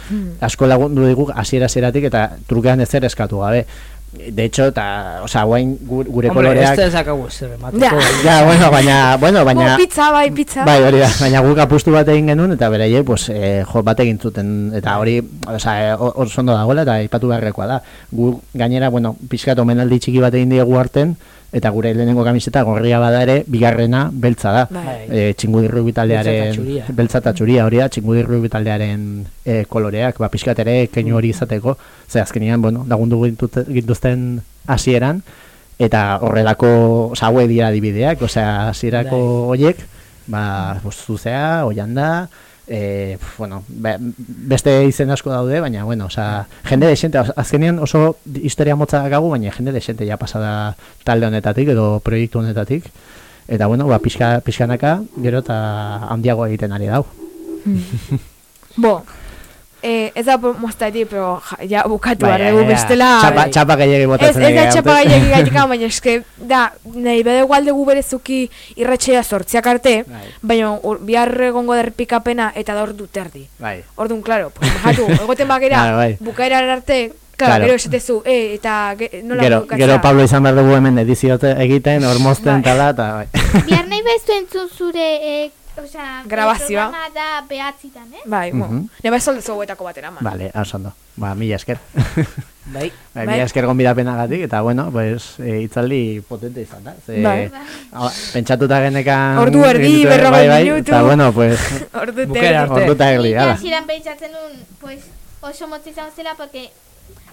asko lagundu digu hasiera hasieratik eta trukean ezer eskatu gabe. De hecho, eta, osea, guain gu- gure Hombre, koloreak... ez ezakagu zer emateko. Ja. Ja, bueno, baina, bueno, baina... Bo, pizza, bai, pizza. Bai, hori da, baina guk apustu bat egin genuen eta beraiek pues, eh, jo bat egin zuten eta hori, osea, hor hor ondo dagoela eta ipatu beharrekoa da. Gu gainera, bueno, pixkat omenaldi txiki bat egin diegu arten Eta gure lehenengo kamiseta gorria bada ere, bigarrena beltza da. Bai. E, txingudi rugby Beltza eta taldearen txuria. beltza eta txuria hori da, txingudi rugby taldearen e, koloreak, ba, pixkat ere keinu hori izateko, ze azkenean, bueno, lagundu gintuzten hasieran eta horrelako, haue dira dibideak, osea, hasierako hoiek, ba, pues, zuzea, oianda, e, bueno, be, beste izen asko daude, baina, bueno, osea, jende desente, az- azkenean oso historia motza dakagu, baina jende desente ja pasada talde honetatik edo proiektu honetatik, eta, bueno, ba, pixka, pixkanaka, gero eta handiago egiten ari dau. Bo, eh, ez da moztari, pero ja, ja bukatu Bai, arregu ja, ja. bestela... Txapa, eh, txapa gehiagi Ez, botatzen ez da dira, txapa arte. gehiagi gaitik, baina eske, da, nahi bede gualde gu berezuki irratxea sortziak arte, Bai. baina bihar egongo derpikapena eta da ordu terdi. Bai. Orduan, klaro, pues, bajatu, egoten bakera, Claro, bai. bukaerar arte, Claro. claro, gero esatezu, eh, eta ge, nola Gero, bukatzea? gero Pablo izan behar dugu hemen edizio te- egiten, hormozten Bai. tala, eta bai. Bihar nahi bezu entzun zure, eh, osea, Grabazioa. programa da behatzitan, eh? Bai, bueno, Mhm. neba ez aldezu hauetako batera, ma. Vale, oso ondo. Ba, mila esker. Bai. Bai, Bai. mila esker gonbidapenagatik, eta bueno, pues, e, itzaldi potente izan da. Ze, Bai. a- pentsatuta genekan... Ordu erdi, berrogei bai, bai, minutu. Eta bueno, pues, Ordu terdi. arte. ordu eta erdi, Nik ala. hasieran pentsatzen duen, pues, oso motz izan zela, porque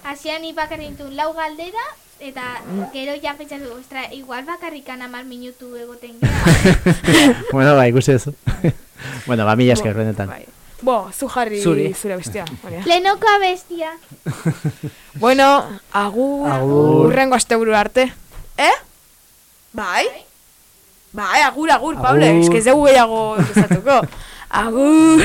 hasieran nik bakarrik ditun lau galdera, eta gero ja pentsatu, ostra, igual bakarrikan amar minutu egoten gara. bueno, ba, ikusi ez. bueno, ba, mila esker, benetan. Bai. Bo, zu jarri Zuri. zure bestia. Lenoko abestia. Bueno, agur, Agur. urrengo asteburu arte. Eh? Bai? Bai, agur, agur, Pablo, Agur. eske ez dugu gehiago luzatuko. Agur.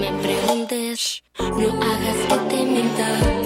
Me preguntes, no hagas que te mientas.